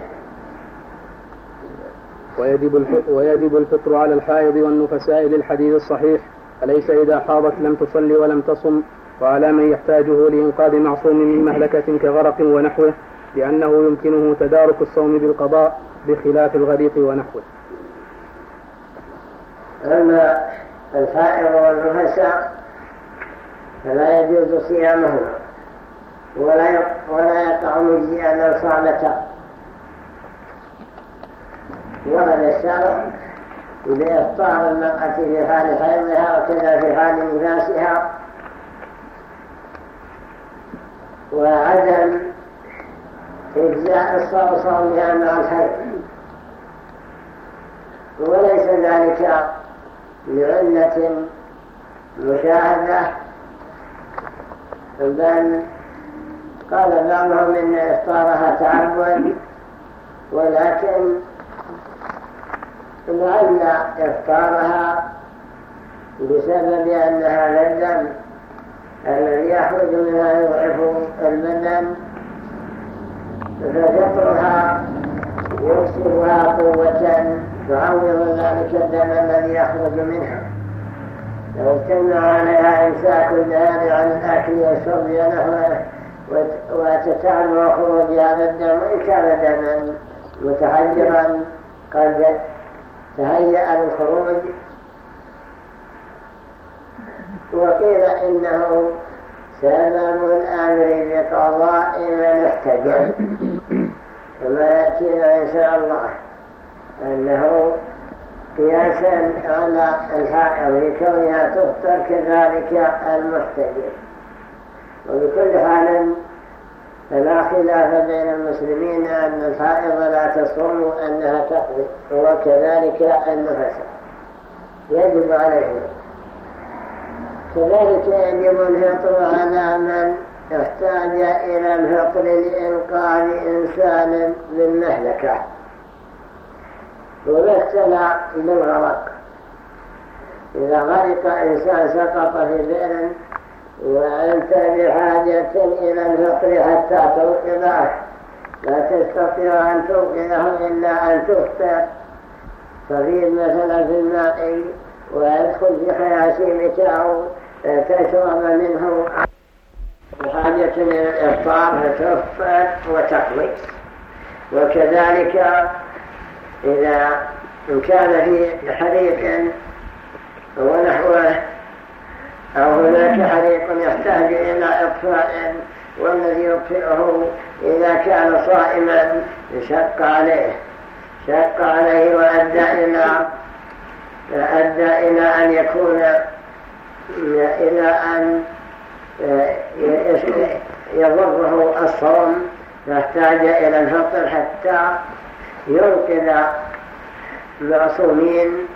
ويجب ويجب الفطر على الحائض والنفساء للحديث الصحيح. أليس إذا حاضت لم تصلي ولم تصم؟ وعلى من يحتاجه لإنقاذ معصوم من مهلكة كغرق ونحوه لأنه يمكنه تدارك الصوم بالقضاء بخلاف الغريق ونحوه. أما الحائض والنفساء فلا يجوز صيامهما ولا ولا يقع مجزئا لو صامتا ورد الشرع بإفطار المرأة في حال حيضها وكذا في حال نفاسها. وعدم إجزاء صومها مع الحيض. وليس ذلك لعلة مشاهدة. بل قال بعضهم إن إفطارها تعبد ولكن لعل إفطارها بسبب أنها للدم الذي يخرج منها يضعف البدن ففطرها يكسبها قوة تعوض ذلك الدم الذي يخرج منها لو اجتمع عليها إمساك النهار عن الأكل والشرب ونحوه وتتعب خروج هذا الدم وإن كان دما متحجرا قد تهيأ للخروج وقيل إنه سبب الأمر بقضاء من احتجب كما يأتينا إن شاء الله. أنه قياسا على الحائض لكونها تفطر كذلك المحتجب وبكل حال فلا خلاف بين المسلمين أن الحائض لا تصوم وأنها تقضي وكذلك النفس. يجب عليهم كذلك يجب الفطر على من احتاج إلى الفطر لإنقاذ إنسان من مهلكة. ومثل بالغرق إذا غرق إنسان سقط في بئر وأنت بحاجة إلى الفطر حتى توقظه. لا تستطيع أن توقظه إلا أن تفطر تغيب مثلا في الماء ويدخل في خياشيمك أو تشرب منه. بحاجة إلى الإفطار فتفطر وتقضي وكذلك إذا كان في حريق ونحوه أو هناك حريق يحتاج إلى إطفاء والذي يطفئه إذا كان صائما شق عليه. شق عليه وأدى إلى أدى إلى أن يكون إلى أن يضره الصوم فاحتاج إلى الفطر حتى ينقذ معصومين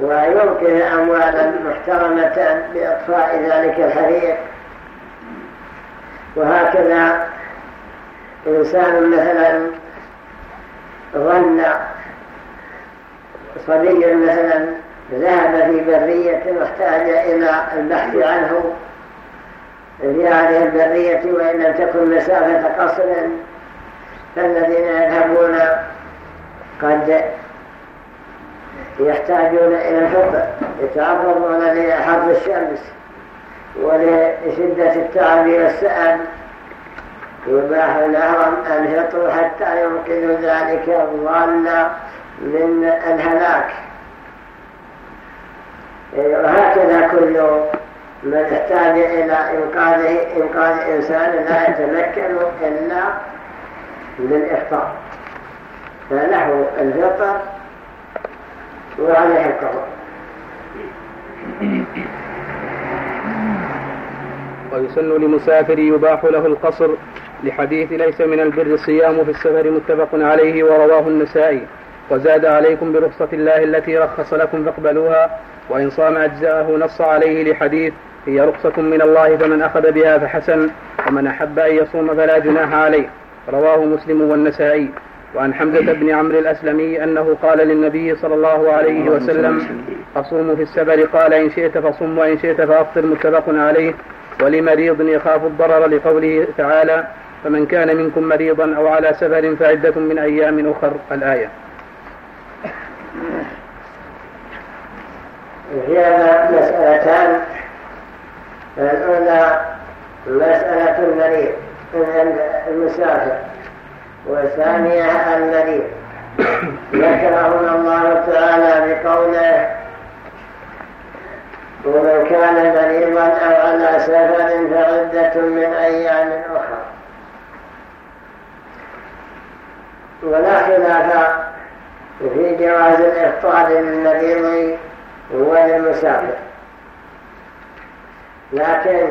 وينقذ أموالا محترمة بإطفاء ذلك الحريق. وهكذا إنسان مثلا ظن صبي مثلا ذهب في برية واحتاج إلى البحث عنه. في هذه البرية وإن لم تكن مسافة قصر فالذين يذهبون قد يحتاجون إلى الفطر يتعرضون لحر الشمس ولشدة التعب والسأل. يباح لهم الفطر حتى ينقذ ذلك الظن من الهلاك. وهكذا كل من احتاج إلى إنقاذ إنسان لا يتمكن إلا بالإفطار فله الفطر وعليه القضاء ويسن لمسافر يباح له القصر لحديث ليس من البر الصيام في السفر متفق عليه ورواه النسائي. وزاد عليكم برخصة الله التي رخص لكم فاقبلوها وإن صام أجزاءه نص عليه لحديث هي رخصة من الله فمن أخذ بها فحسن ومن أحب أن يصوم فلا جناح عليه. رواه مسلم والنسائي. وعن حمزة بن عمرو الأسلمي أنه قال للنبي صلى الله عليه وسلم أصوم في السفر قال إن شئت فصم وإن شئت فأفطر. متفق عليه. ولمريض يخاف الضرر لقوله تعالى فمن كان منكم مريضا أو على سفر فعدة من أيام أخر. الآية. في هذا مسألتان. الأولى مسألة المريض المسافر. والثانية المريض ذكرهما الله تعالى بقوله ومن كان مريضا أو على سفر فعدة من أيام أخرى ولا خلاف في جواز الإفطار للمريض وللمسافر لكن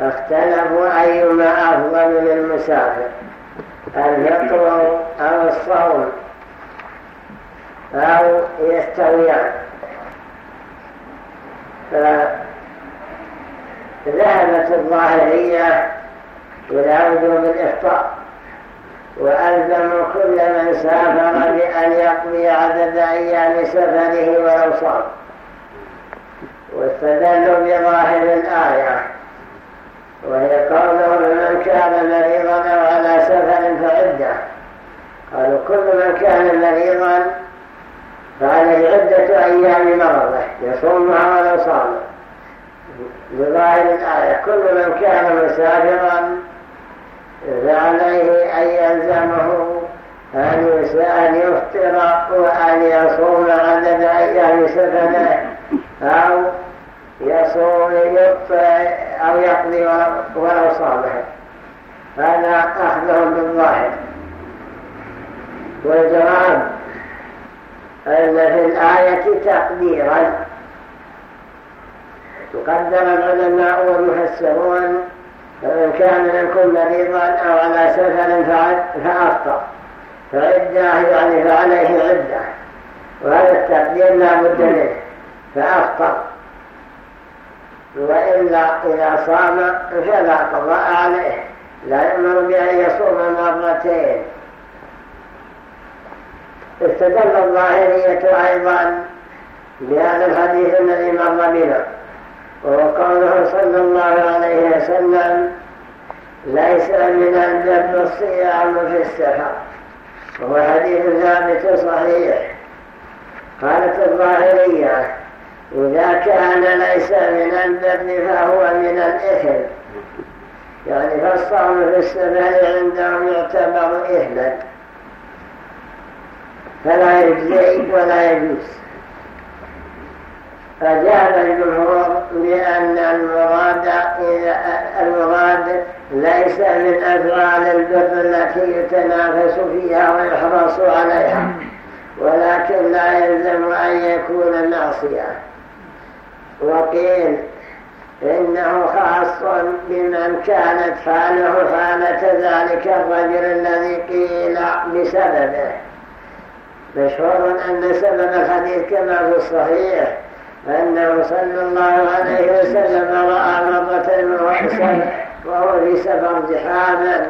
اختلفوا أيما أفضل للمسافر. الفطر أو الصوم أو يستويان. فذهبت الظاهرية إلى وجوب الإفطار وألزموا كل من سافر بأن يقضي عدد أيام سفره ولو صام واستدلوا بظاهر الآية. وهي قوله لمن كان مريضا أو على سفر فعدة. قالوا كل من كان مريضا فعليه عدة أيام مرضه. يصومها ولو صام بظاهر الآية كل من كان مسافرا فعليه أن يلزمه أن يفطر وأن يصوم عدد أيام سفره أو يصوم أو يقضي ولو صامه هذا أخذهم بالظاهر. والجواب أن في الآية تقديرا. يقدر العلماء والمفسرون فمن كان منكم مريضا أو على سفر فأفطر. فعدة يعني فعليه عدة. وهذا التقدير لا بد منه. فأفطر. وإلا إذا صام فلا قضاء عليه. لا يأمر بأن يصوم مرتين. استدل الظاهرية أيضا بهذا الحديث الذي مر بنا وهو قوله صلى الله عليه وسلم ليس من الجب الصيام في السفر. وهو حديث ثابت صحيح. قالت الظاهرية إذا كان ليس من البر فهو من الإثم يعني فالصوم في السفر عندهم يعتبر إثما فلا يجزي ولا يجوز. فجاب الجمهور بأن المراد المراد ليس من أفعال البر التي يتنافس فيها ويحرص عليها. ولكن لا يلزم أن يكون معصية. وقيل إنه خاص بمن كانت حاله حالة ذلك الرجل الذي قيل بسببه. مشهور أن سبب الحديث كما في الصحيح أنه صلى الله عليه وسلم رأى مرة وهو في سفر زحاما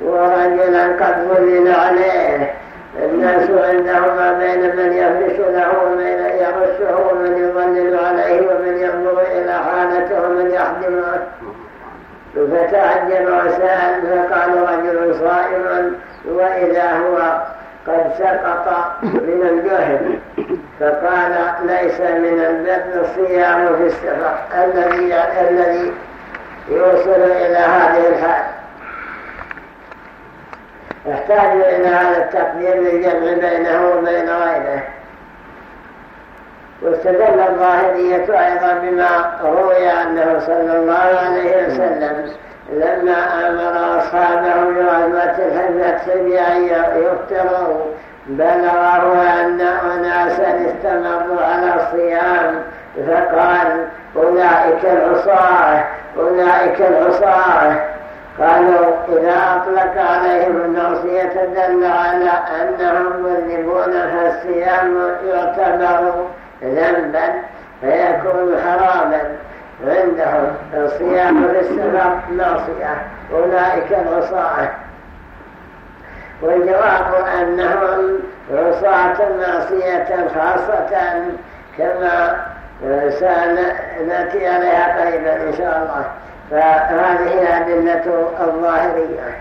ورجلا قد ظلل عليه. الناس عندهم ما بين من يفرش له ومن يرشه ومن يظلل عليه ومن ينظر إلى حالته ومن يخدمه فتعجب وسأل فقال رجل صائم وإذا هو قد سقط من الجهل. فقال ليس من البر الصيام في السفر الذي الذي يوصل إلى هذه الحال. يحتاج إلى هذا التقدير للجمع بينه وبين غيره. واستدل الظاهرية أيضا بما روي أنه صلى الله عليه وسلم لما أمر أصحابه بغزوة الحزة بأن يفطروا بلغه أن أناسا استمروا على الصيام فقال أولئك العصاة أولئك العصاة. قالوا إذا أطلق عليهم الناصية دل على أنهم مذنبون فالصيام يعتبر ذنبا فيكون حراما. عندهم الصيام السفر ناصية أولئك العصاة والجواب أنهم عصاة معصية خاصة كما سنأتي عليها قريبا إن شاء الله. فهذه أدلة الظاهرية.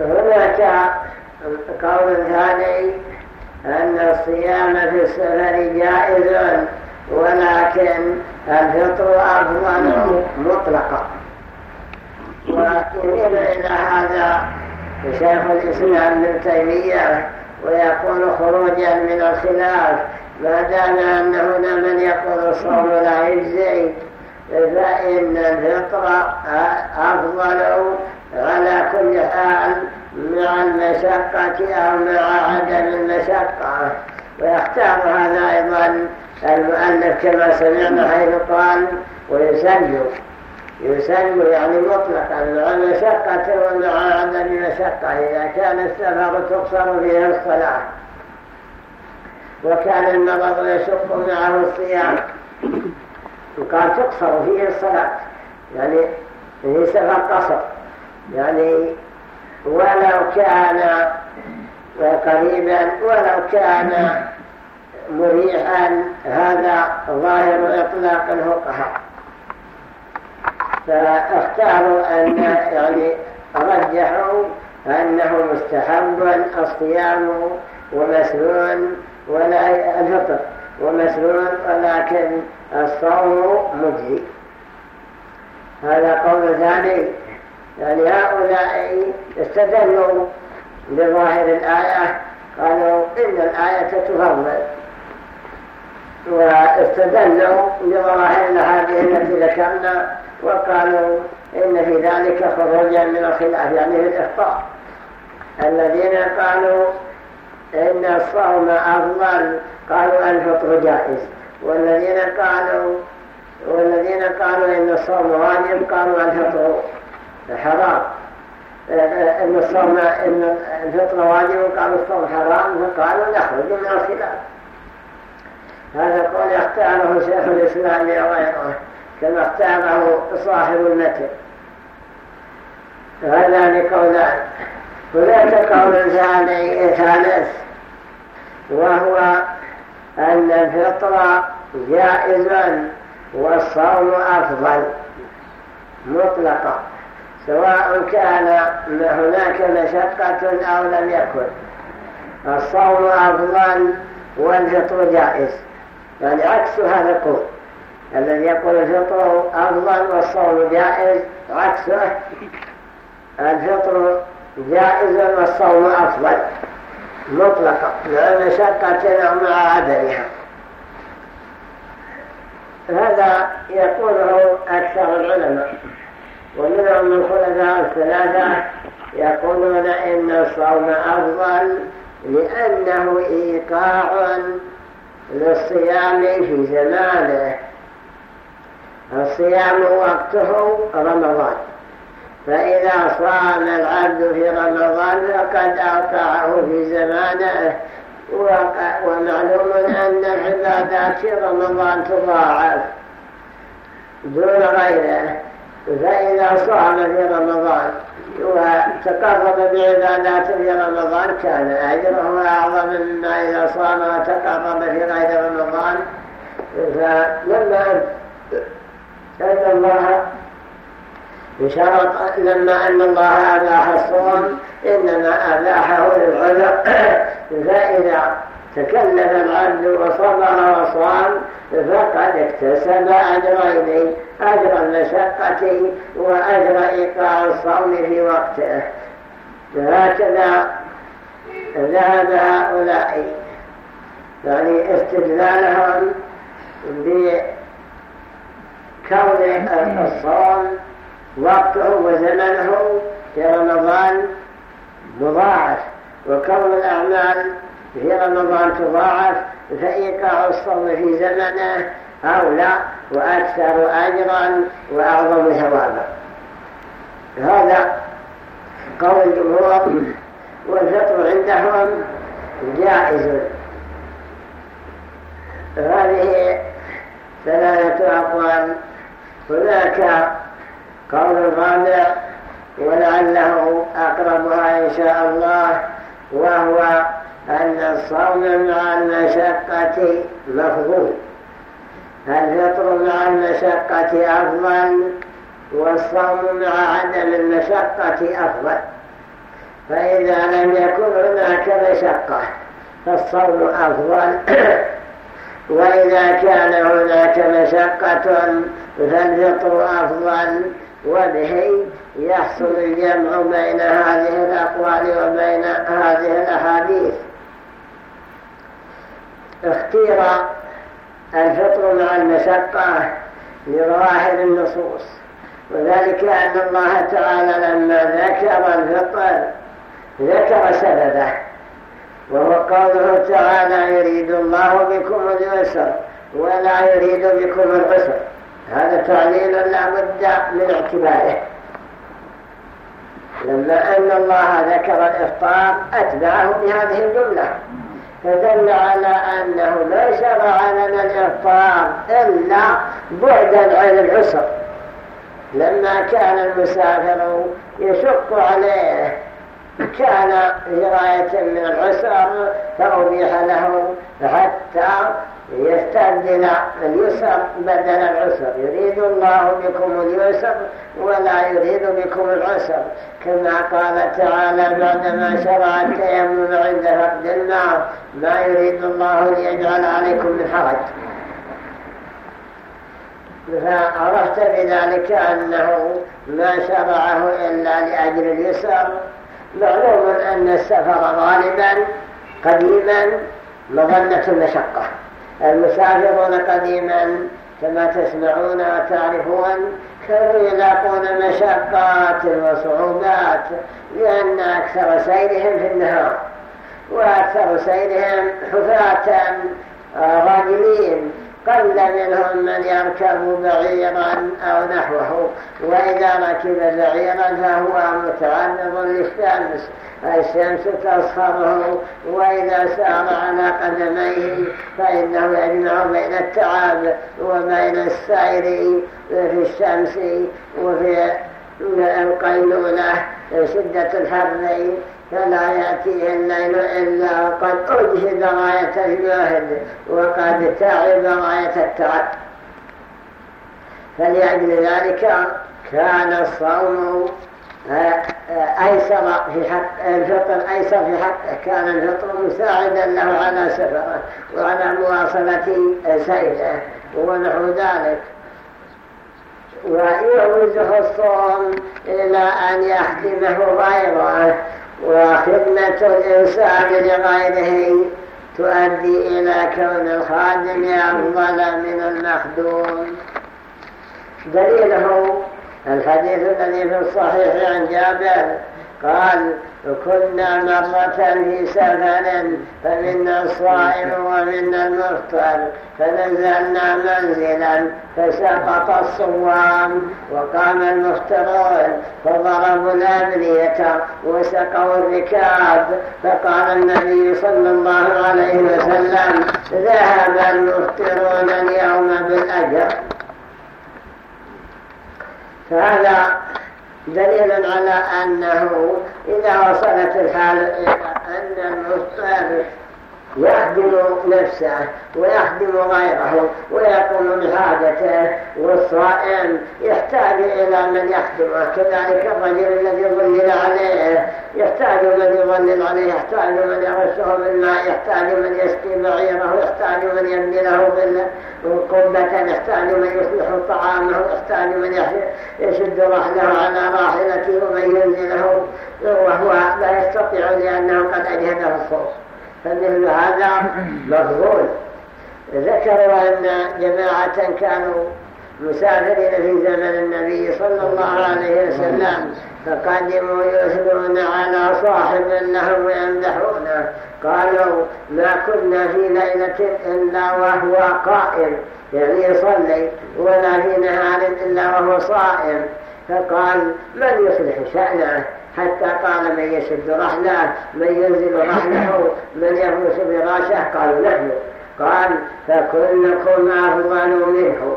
هناك قول ثاني أن الصيام في السفر جائز ولكن الفطر أفضل مطلقا. ويميل إلى هذا شيخ الإسلام ابن تيمية ويقول خروجا من الخلاف ما دام هنا من يقول الصوم لا يجزي فإن الفطر أفضل على كل حال مع المشقة أو مع عدم المشقة. ويختار هذا أيضا المؤلف كما سمعنا حيث قال ويسلم يسلم يعني مطلقا مع مشقة ومع عدم مشقة إذا كان السفر تقصر فيه الصلاة وكان المرض يشق معه الصيام. وقال تقصر فيه الصلاة. يعني فيه سفر قصر. يعني ولو كان قريبا ولو كان مريحا هذا ظاهر إطلاق الفقهاء. فاختاروا أن يعني رجحوا أنه مستحب الصيام ومسنون ولا الفطر ومسنون ولكن الصوم مجزي هذا قول ثاني. يعني هؤلاء استدلوا بظاهر الآية قالوا إن الآية تفضل. واستدلوا بظواهر هذه التي ذكرنا وقالوا إن في ذلك خروجا من الخلاف يعني في الإخطاء الذين قالوا إن الصوم أفضل قالوا الفطر جائز. والذين قالوا والذين قالوا إن الصوم واجب قالوا الفطر حرام. إن الصوم إن الفطر واجب قالوا الصوم حرام. فقالوا نخرج من الخلاف. هذا قول اختاره شيخ الإسلام وغيره كما اختاره صاحب المتن. هذان قولان هناك قول ثالث وهو أن الفطر جائز والصوم أفضل. مطلقا. سواء كان هناك مشقة أو لم يكن. الصوم أفضل والفطر جائز. يعني عكس هذا القول. الذي يقول الفطر أفضل والصوم جائز عكسه. الفطر جائز والصوم أفضل. مطلقا مع مشقة أو مع عدمها هذا يقوله أكثر العلماء ومنهم الخلفاء الثلاثة يقولون إن الصوم أفضل لأنه إيقاع للصيام في زمانه الصيام وقته رمضان. فإذا صام العبد في رمضان فقد أوقعه في زمانه. ومعلوم أن العبادات في رمضان تضاعف دون غيره. فإذا صام في رمضان وتقرب بعبادات في رمضان كان أجره أعظم مما إذا صام وتقرب في غير رمضان. فلما أن الله بشرط لما أن الله أباح الصوم إنما أباحه للعذر. فإذا تكلف العبد وصبر وصام فقد اكتسب أجرين أجر المشقة وأجر إيقاع الصوم في وقته. هكذا ذهب هؤلاء يعني استدلالهم بكون الصوم وقته وزمنه في رمضان مضاعف. وكون الأعمال في رمضان تضاعف فإيقاع الصوم في زمنه أولى وأكثر أجرا وأعظم ثوابا. هذا قول الجمهور والفطر عندهم جائز. هذه ثلاثة أقوال. هناك قول الرابع ولعله أقربها إن شاء الله وهو أن الصوم مع المشقة مفضول الفطر مع المشقة أفضل والصوم مع عدم المشقة أفضل. فإذا لم يكن هناك مشقة فالصوم أفضل. وإذا كان هناك مشقة فالفطر أفضل. وبه يحصل الجمع بين هذه الأقوال وبين هذه الأحاديث. اختير الفطر مع المشقة لظواهر النصوص وذلك أن الله تعالى لما ذكر الفطر ذكر سببه وهو قوله تعالى يريد الله بكم اليسر ولا يريد بكم العسر هذا تعليل لا بد من اعتباره. لما أن الله ذكر الإفطار أتبعه بهذه الجملة. فدل على أنه لا شرع لنا الإفطار إلا بعدا عن العسر. لما كان المسافر يشق عليه كان في من العسر فأبيح له حتى يستبدل اليسر بدل العسر. يريد الله بكم اليسر ولا يريد بكم العسر. كما قال تعالى بعدما شرع التيمم عند فقد الماء ما يريد الله ليجعل عليكم من حرج. فعرفت بذلك أنه ما شرعه إلا لأجل اليسر. معلوم أن السفر غالبا قديما مظنة المشقة المسافرون قديما كما تسمعون وتعرفون كانوا يلاقون مشقات وصعوبات لأن أكثر سيرهم في النهار وأكثر سيرهم حفاة راجلين قل منهم من يركب بعيرا أو نحوه وإذا ركب بعيرا فهو متعرض للشمس الشمس تصهره وإذا سار على قدميه فإنه يجمع بين التعب وبين السير في الشمس وفي القيلولة شدة الحر فلا يأتيه الليل إلا قد أجهد غاية الجهد وقد تعب غاية التعب. فلأجل ذلك كان الصوم أيسر في حق الفطر أيسر في حق كان الفطر مساعدا له على سفره وعلى مواصلة سيره ونحو ذلك. ويعوزه الصوم إلى أن يحكمه غيره وخدمة الإنسان لغيره تؤدي إلى كون الخادم أفضل من المخدوم. دليله الحديث الذي في الصحيح عن جابر قال كنا مرة في سفر فمنا الصائم ومنا المفطر فنزلنا منزلا فسقط الصوام وقام المفطرون فضربوا الأبنية وسقوا الركاب فقال النبي صلى الله عليه وسلم ذهب المفطرون اليوم بالأجر. فهذا دليل على أنه إذا وصلت الحال إلى أن المضطر يخدم نفسه ويخدم غيره ويقوم بحاجته والصائم يحتاج إلى من يخدمه كذلك الرجل الذي ظلل عليه يحتاج من يظلل عليه يحتاج من يرشه بالماء يحتاج من يسقي بعيره يحتاج من يبني له بالقبة يحتاج من يصلح طعامه يحتاج من يشد رحله على راحلته ومن ينزله وهو لا يستطيع لأنه قد أجهده الصوت فمثل هذا مفضول ذكروا أن جماعة كانوا مسافرين في زمن النبي صلى الله عليه وسلم فقدموا يثنون على صاحب لهم ويمدحونه قالوا ما كنا في ليلة إلا وهو قائم يعني يصلي ولا في نهار إلا وهو صائم. فقال من يصلح شأنه؟ حتى قال من يشد رحله من ينزل رحله من يفرش فراشه قالوا نحن. قال فكلكم أفضل منه.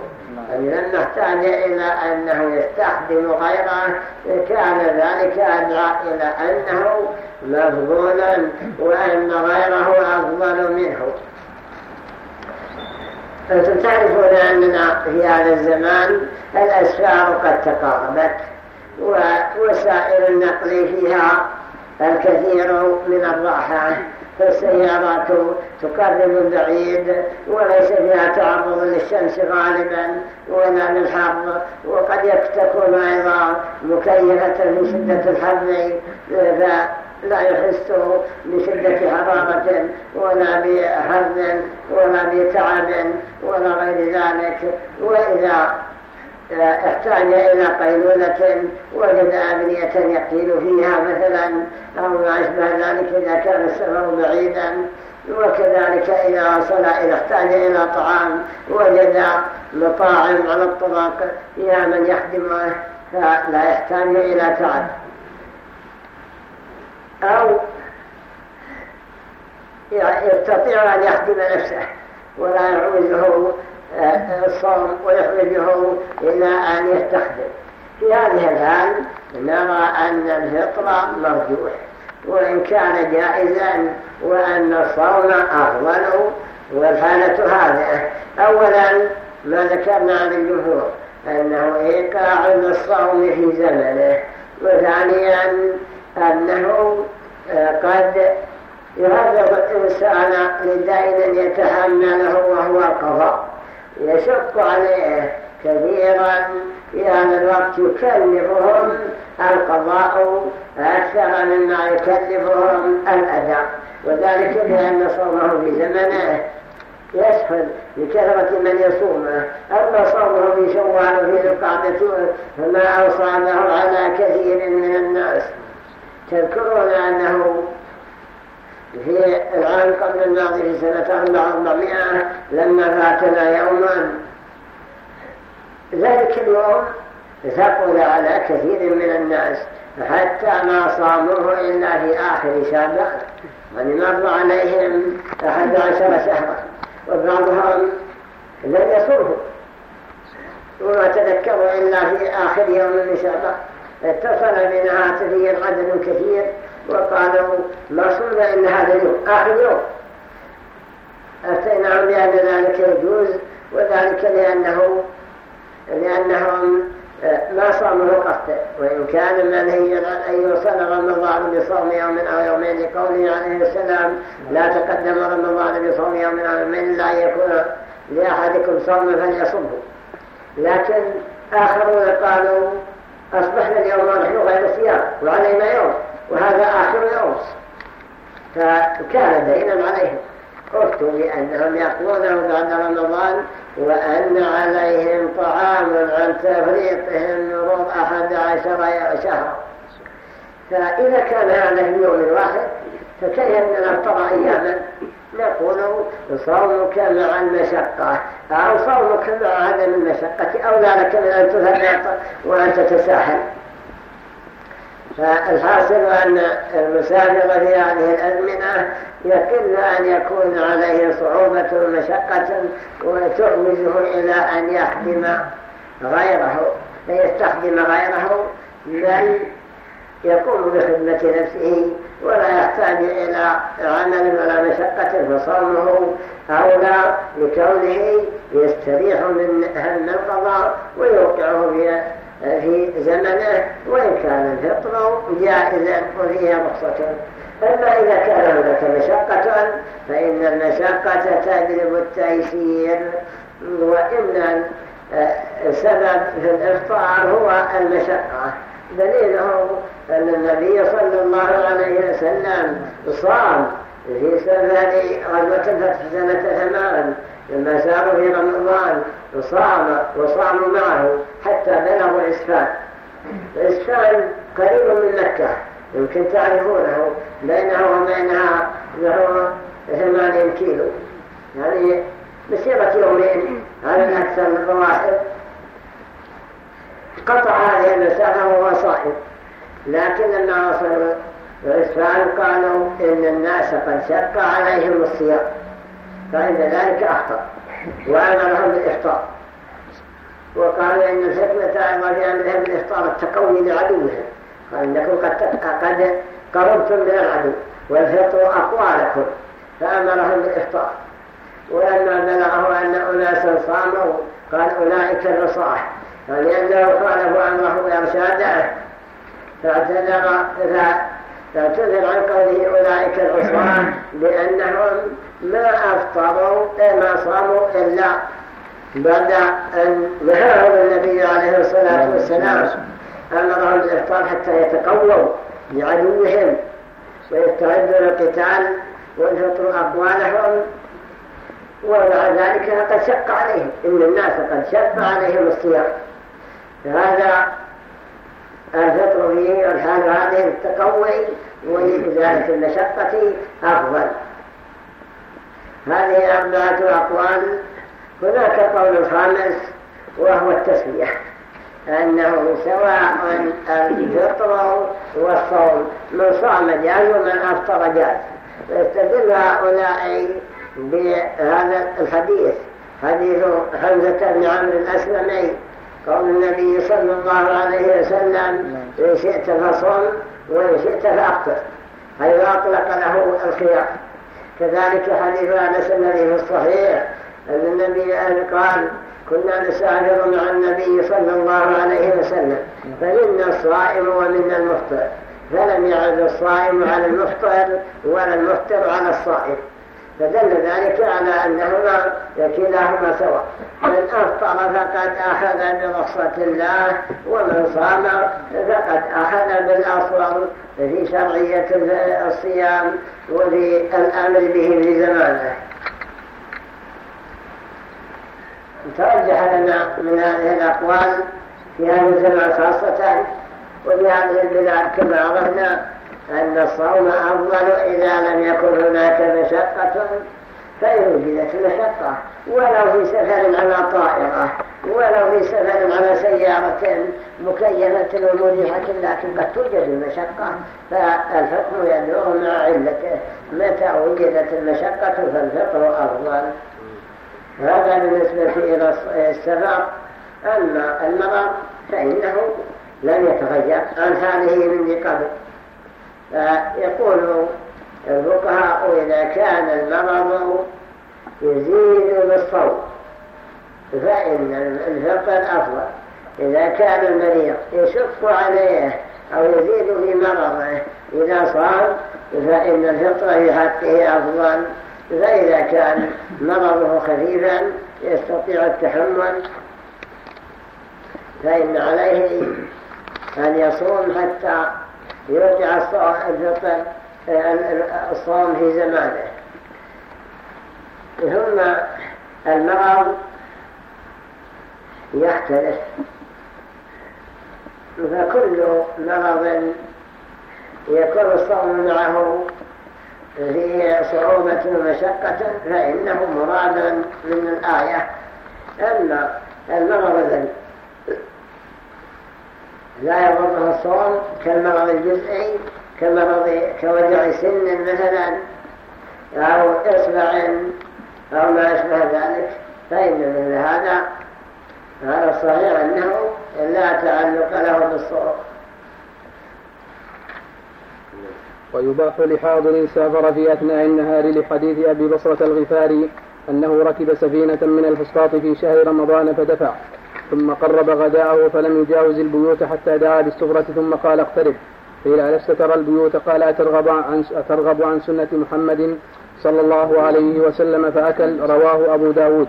لم نحتاج إلى أنه يستخدم غيره كان ذلك أدعى إلى أنه مفضولا وأن غيره أفضل منه. أنتم تعرفون أننا في هذا الزمان الأسفار قد تقاربت. ووسائل النقل فيها الكثير من الراحة. فالسيارات تقرب بعيد وليس فيها تعرض للشمس غالبا ولا للحر. وقد تكون أيضا مكيفة في شدة الحر لا يحس بشدة حرارة ولا بحر ولا بتعب ولا غير ذلك. وإذا احتاج إلى قيلولة وجد أبنية يقيل فيها مثلا أو ما أشبه ذلك إذا كان السفر بعيدا وكذلك إذا وصل إذا احتاج إلى طعام وجد مطاعم على الطرق فيها من يخدمه فلا يحتاج إلى تعب. أو يستطيع أن يخدم نفسه ولا يعوزه الصوم ويخرجه إلى أن يستخدم. في هذه الحال نرى أن الفطر مرجوح وإن كان جائزا وأن الصوم أفضل والحالة هذه. أولا ما ذكرنا عن الجمهور أنه إيقاع الصوم في زمنه وثانيا أنه قد يهرب الإنسان لدين يتحمله وهو القضاء. يشق عليه كثيرا في هذا الوقت يكلفهم القضاء أكثر مما يكلفهم الأداء. وذلك لأن صومه في زمنه يسهل لكثرة من يصومه. أما صومه في شوال وفي القعدة فما أصابه على كثير من الناس. تذكرون أنه في العام قبل الماضي سنة 400 لما فاتنا يوما. ذلك اليوم ثقل على كثير من الناس حتى ما صاموه إلا في آخر شعبان يعني مر عليهم أحد عشر شهرا وبعضهم لم يصوموا وما تذكروا إلا في آخر يوم من شعبان اتصل بنا هاتفيا عدد كثير وقالوا ما صلنا إن هذا اليوم آخر يوم. أتيناهم بأن ذلك يجوز وذلك لأنه لأنهم آه، ما صاموا قصد وإن كان منهيا أن يوصل رمضان بصوم يوم أو يومين لقوله عليه السلام لا تقدم رمضان بصوم يوم أو يومين لا يكون لأحدكم صوم فليصمه لكن آخرون قالوا أصبحنا اليوم ونحن غير صيام وعلينا يوم. وهذا آخر يوم فكان دينا عليهم قلت بأنهم يقضونه بعد رمضان وأن عليهم طعام عن تفريطهم نروض أحد عشر شهرا. فإذا كان في يوم واحد فكيف أننا نفطر أياما؟ نقول صومك مع المشقة أو صومك مع عدم المشقة أولى لك من أن تفرط وأن تتساهل. فالحاصل أن المسافر في هذه الأزمنة يقل أن يكون عليه صعوبة ومشقة وتحوزه إلى أن يخدم غيره فيستخدم غيره بل يقوم بخدمة نفسه ولا يحتاج إلى عمل ولا مشقة فصومه أولى لكونه يستريح من هم القضاء ويوقعه في زمنة وإن كان الفطر جائزا وفيها رخصة أما إذا كان هناك مشقة فإن المشقة تجلب التيسير. وإن السبب في الإفطار هو المشقة. دليله أن النبي صلى الله عليه وسلم صام. في سفر غزوة فتح سنة ثمان لما ساروا في رمضان وصام وصاموا معه حتى بلغوا إسفان إسفان قريب من مكة يمكن تعرفونه بينه وبينها له ثمانين كيلو. يعني مسيرة يومين على الأكثر من الظواهر. قطع هذه المسافة وهو صائم لكن لما وصلوا إسفان قالوا إن الناس قد شق عليهم الصيام فعند ذلك أخطأ وأمرهم بالإفطار. وقالوا إن الحكمة أيضا في أمرهم بالإفطار التقوي لعدوهم قال إنكم قد قد قربتم من العدو والفطر أقوى لكم فأمرهم بالإفطار. ولما بلغه أن أناسا صاموا قال أولئك الرصاح فلأنه خالفوا أمره وإرشاده فاعتذر فاعتذر عن قوله أولئك الرصاح بأنهم ما أفطروا ما صاموا إلا بعد أن نهاهم النبي عليه الصلاة والسلام. أمرهم بالإفطار حتى يتقووا لعدوهم ويستعدوا للقتال ويفطروا أقوالهم ومع ذلك قد شق عليهم. إن الناس قد شق عليهم الصيام. فهذا الفطر فيه والحال هذه التقوي ولإزالة المشقة أفضل. هذه أربعة أقوال. هناك قول خامس وهو التسمية أنه سواء الفطر والصوم من صام جاز ومن أفطر جاز. ويستدل هؤلاء بهذا الحديث حديث حمزة بن عمرو الأسلمي. قول النبي صلى الله عليه وسلم إن شئت فصم وإن شئت فأفطر حيث أطلق له الخيار. كذلك حديث أنس الذي في الصحيح أن النبي قال كنا نسافر مع النبي صلى الله عليه وسلم فمنا الصائم ومنا المفطر فلم يعد الصائم على المفطر ولا المفطر على الصائم. فدل ذلك على أنهما كلاهما سواء. من أفطر فقد أخذ برخصة الله ومن صام فقد أخذ بالأصل في شرعية الصيام وفي الأمر به في زمانه. ترجح لنا من هذه الأقوال في هذه الزمان خاصة وفي هذه البلاد كما عرفنا أن الصوم أفضل إذا لم يكن هناك مشقة فإن وجدت مشقة. ولو في سفر على طائرة ولو في سفر على سيارة مكيفة ومريحة لكن قد توجد المشقة فالحكم يدور مع علته متى وجدت المشقة فالفطر أفضل. هذا بالنسبة إلى السفر أما المرض فإنه لم يتغير. عن هذه من قبل. فيقول الفقهاء إذا كان المرض يزيد بالصوم فإن الفطر أفضل إذا كان المريض يشق عليه أو يزيد في مرضه إذا صام فإن الفطر في حقه أفضل فإذا كان مرضه خفيفا يستطيع التحمل فإن عليه أن يصوم حتى يرجع الفطر الصوم في زمانه. ثم المرض يختلف. فكل مرض يكون الصوم معه فيه صعوبة ومشقة فإنه مراد من الآية أن المرض لا يضره الصوم كالمرض الجزئي كمرض كوجع سن مثلا أو إصبع أو ما أشبه ذلك. فإن من هذا هذا الصحيح أنه لا تعلق له بالصوم. ويباح لحاضر سافر في أثناء النهار لحديث أبي بصرة الغفاري أنه ركب سفينة من الفسطاط في شهر رمضان فدفع. ثم قرب غداءه فلم يجاوز البيوت حتى دعا بالسفرة ثم قال اقترب. قيل ألست ترى البيوت؟ قال أترغب عن, أترغب عن سنة محمد صلى الله عليه وسلم فأكل. رواه أبو داود.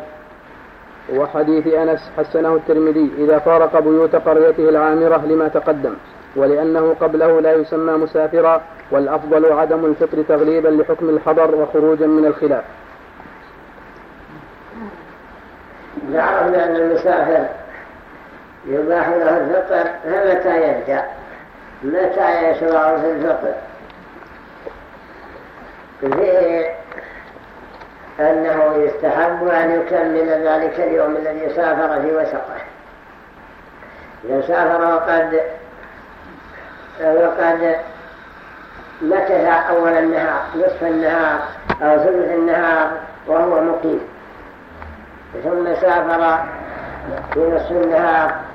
وحديث أنس حسنه الترمذي. إذا فارق بيوت قريته العامرة لما تقدم. ولأنه قبله لا يسمى مسافرا والأفضل عدم الفطر تغليبا لحكم الحضر وخروجا من الخلاف. عرفنا أن المسافر يباح له الفطر فمتى يبدأ متى يشرع في الفطر في أنه يستحب أن يكمل ذلك اليوم الذي سافر في وسطه. إذا سافر وقد وقد مكث أول النهار نصف النهار أو ثلث النهار وهو مقيم. ثم سافر في نصف النهار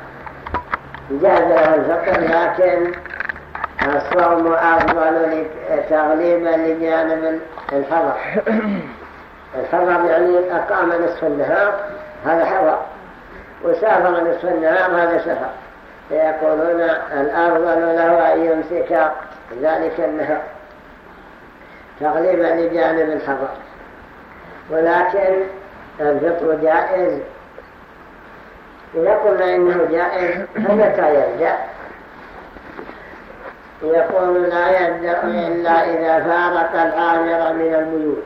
جاز له الفطر لكن الصوم أفضل تغليبا لجانب الحضر الحضر يعني أقام نصف النهار هذا حضر وسافر نصف النهار هذا سفر. فيقولون الأفضل له أن يمسك ذلك النهار. تغليبا لجانب الحضر ولكن الفطر جائز إذا قلنا إنه جائز فمتى يرجع يقول لا يبدأ إلا إذا فارق العامر من البيوت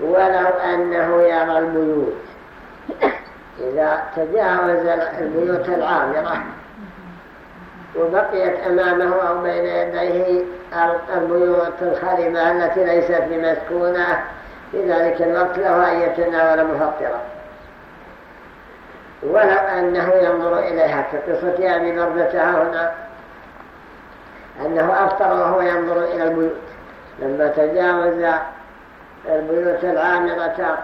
ولو أنه يرى البيوت إذا تجاوز البيوت العامرة وبقيت أمامه أو بين يديه البيوت الخربة التي ليست بمسكونة في ذلك الوقت له أن يتناول مفطرا ولو أنه ينظر إليها كقصة أبي بردة هنا. أنه أفطر وهو ينظر إلى البيوت. لما تجاوز البيوت العامرة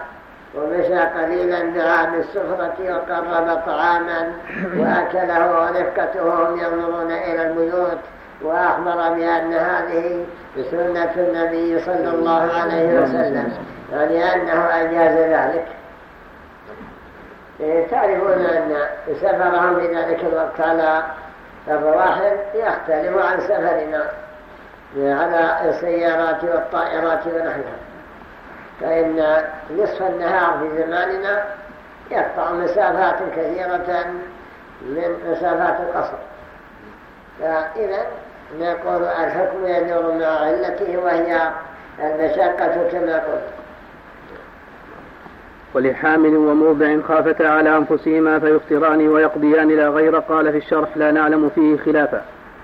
ومشى قليلا دعا بالسفرة وقرب طعاما وأكله ورفقته وهم ينظرون إلى البيوت وأخبر بأن هذه سنة النبي صلى الله عليه وسلم ولأنه أجاز ذلك. تعرفون أن سفرهم في ذلك الوقت على الرواحل يختلف عن سفرنا على السيارات والطائرات ونحوها. فإن نصف النهار في زماننا يقطع مسافات كثيرة من مسافات القصر. فإذا نقول الحكم يدور مع علته وهي المشقة كما قلت. ولحامل وموضع خافتا على أنفسهما فيفطران ويقضيان لا غير قال في الشرح لا نعلم فيه خلافا.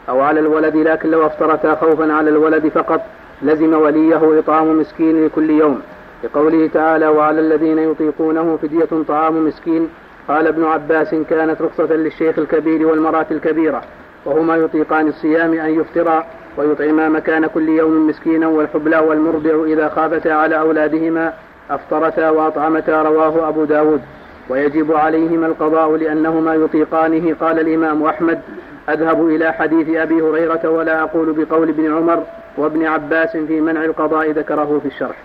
أو على الولد لكن لو أفطرتا خوفا على الولد فقط لزم وليه إطعام مسكين لكل يوم. لقوله تعالى وعلى الذين يطيقونه فدية طعام مسكين قال ابن عباس كانت رخصة للشيخ الكبير والمرأة الكبيرة وهما يطيقان الصيام أن يفطرا ويطعما مكان كل يوم مسكينا والحبلى والمرضع إذا خافتا على أولادهما أفطرتا وأطعمتا رواه أبو داود. ويجب عليهما القضاء لأنهما يطيقانه قال الإمام أحمد. أذهب إلى حديث أبي هريرة ولا أقول بقول ابن عمر وابن عباس في منع القضاء ذكره في الشرح.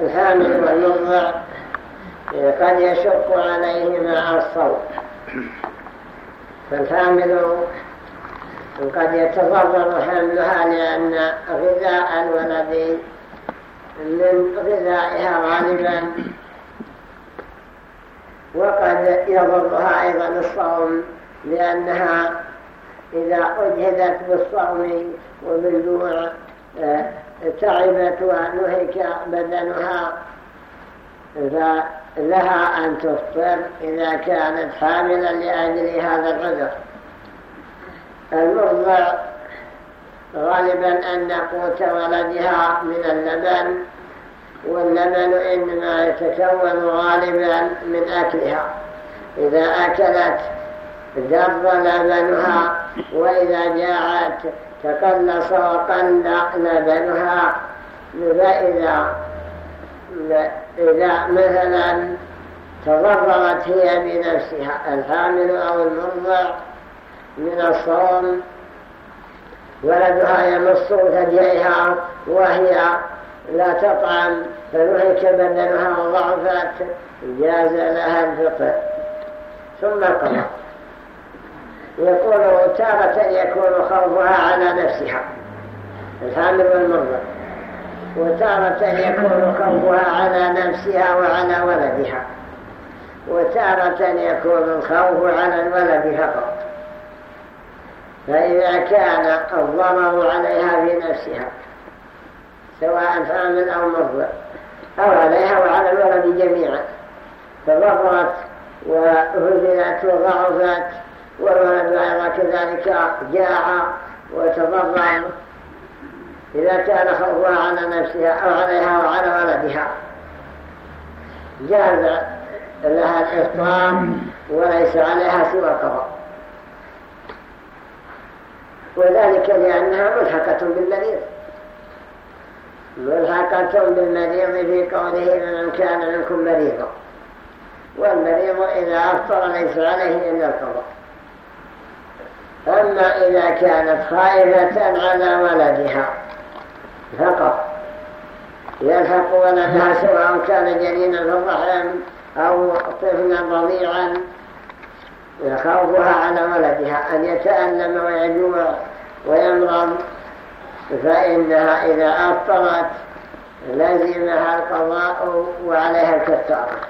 الحامل والمرضع قد يشق عليهما الصوت فالحامل قد يتضرر حملها لأن غذاء الولد من غذائها غالبا. وقد يضرها أيضا الصوم لأنها إذا أجهدت بالصوم وبالجوع تعبت ونهك بدنها لها أن تفطر إذا كانت حاملا لأجل هذا العذر المرضع غالبا أن قوت ولدها من اللبن واللبن إنما يتكون غالبا من أكلها. إذا أكلت جر لبنها وإذا جاءت تقلص وقل لبنها فإذا إذا مثلا تضررت هي بنفسها الحامل أو المرضع من الصوم ولدها يمص ثدييها وهي لا تطعم فنهك بدنها وضعفت جاز لها الفطر. ثم القضاء يقول تارة يكون خوفها على نفسها. الحامل والمرضى. وتارة يكون خوفها على نفسها وعلى ولدها. وتارة يكون الخوف على الولد فقط. فإذا كان الضرر عليها في نفسها سواء حامل أو مرضى أو عليها وعلى الولد جميعا فضرت وهزلت وضعفت والولد أيضا كذلك جاع وتضرر إذا كان خوفها على نفسها أو عليها وعلى ولدها. جاز لها الإفطار وليس عليها سوى القضاء. وذلك لأنها ملحقة بالمريض. ملحقة بالمريض في قوله من كان منكم مريضا والمريض إذا أفطر ليس عليه إلا القضاء. أما إذا كانت خائفة على ولدها فقط. يلحق ولدها سواء كان جنينا الرحم أو طفلا رضيعا خوفها على ولدها أن يتألم ويجوع ويمرض فإنها إذا أفطرت لزمها القضاء وعليها الكفارة.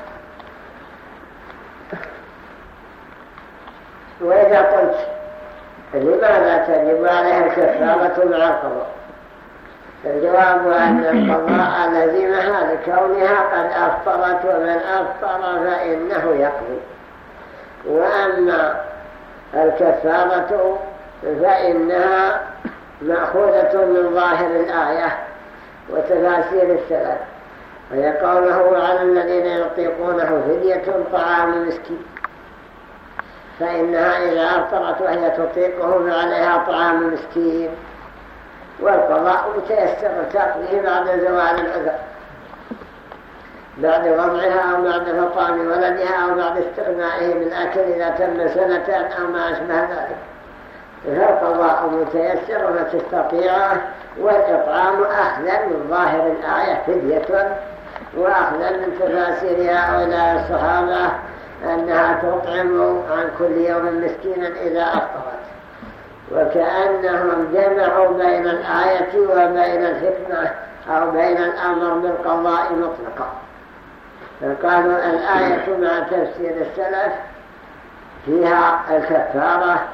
وإذا قلت لماذا تجب عليها الكفارة مع القضاء؟ الجواب أن القضاء لزمها لكونها قد أفطرت ومن أفطر فإنه يقضي. وأما الكفارة فإنها مأخوذة من ظاهر الآية وتفاسير السلف. وهي قوله على الذين يطيقونه فدية طعام مسكين فإنها إذا أفطرت وهي تطيقه فعليها طعام مسكين والقضاء متيسر تقضيه بعد زوال العذر بعد وضعها أو بعد فطام ولدها أو بعد استغنائه من إذا تم سنة أو ما أشبه ذلك. فالقضاء متيسر وتستطيعه والإطعام أخذا من ظاهر الآية فدية وأخذا من تفاسير هؤلاء الصحابة أنها تطعم عن كل يوم مسكينا إذا أفطرت. وكأنهم جمعوا بين الآية وبين الحكمة أو بين الأمر بالقضاء مطلقا. فقالوا الآية مع تفسير السلف فيها الكفارة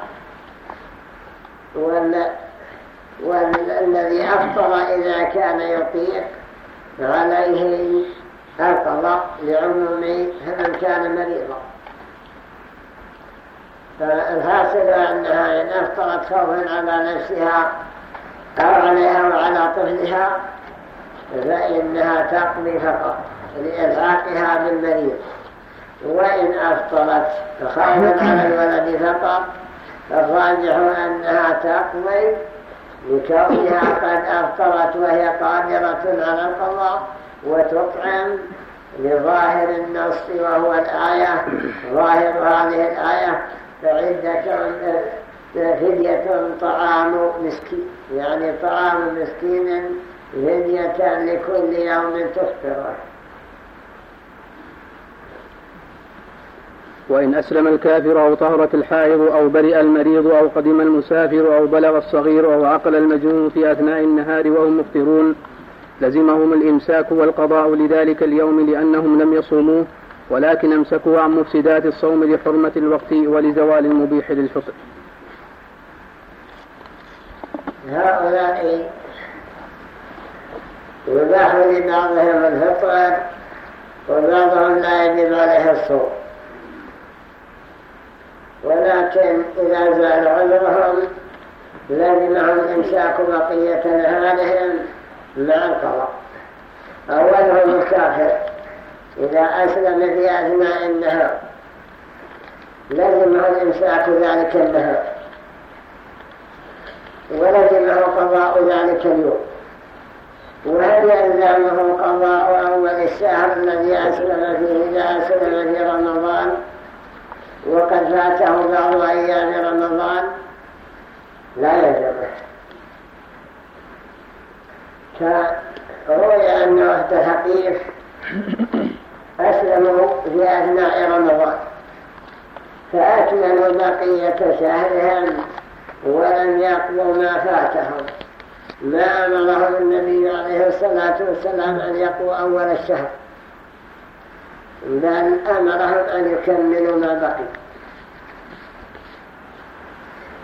والذي أفطر إذا كان يطيق عليه القضاء لعموم من كان مريضا. فالحاصل أنها إن أفطرت خوفا على نفسها أو عليها وعلى طفلها فإنها تقضي فقط. لإلحاقها بالمريض وإن أفطرت خوفا على الولد فقط. فالراجح أنها تقضي لكونها قد أفطرت وهي قادرة على القضاء وتطعم لظاهر النص وهو الآية. ظاهر هذه الآية فعدة فدية طعام مسكين. يعني طعام مسكين فدية لكل يوم تفطره. وإن أسلم الكافر أو طهرت الحائض أو برئ المريض أو قدم المسافر أو بلغ الصغير أو عقل المجنون في أثناء النهار وهم مفطرون لزمهم الإمساك والقضاء لذلك اليوم لأنهم لم يصوموه ولكن امسكوا عن مفسدات الصوم لحرمة الوقت ولزوال المبيح للفطر. هؤلاء يباح لبعضهم الفطر وبعضهم لا يجب عليه الصوم. ولكن إذا زال عذرهم لازمهم الإمساك بقية نهارهم مع القضاء. أولهم الكافر. إذا أسلم في أثناء النهار لازمه الإمساك ذلك النهار ولزمه قضاء ذلك اليوم. وهل يلزمه قضاء أول الشهر الذي أسلم فيه إذا أسلم في رمضان؟ وقد فاته بعض أيام رمضان. لا يلزمه فروي أن وقت حقيف أسلموا في أثناء رمضان. فأكملوا بقية شهرهم ولم يقضوا ما فاتهم. ما أمرهم النبي عليه الصلاة والسلام أن يقضوا أول الشهر. بل أمرهم أن يكملوا ما بقي.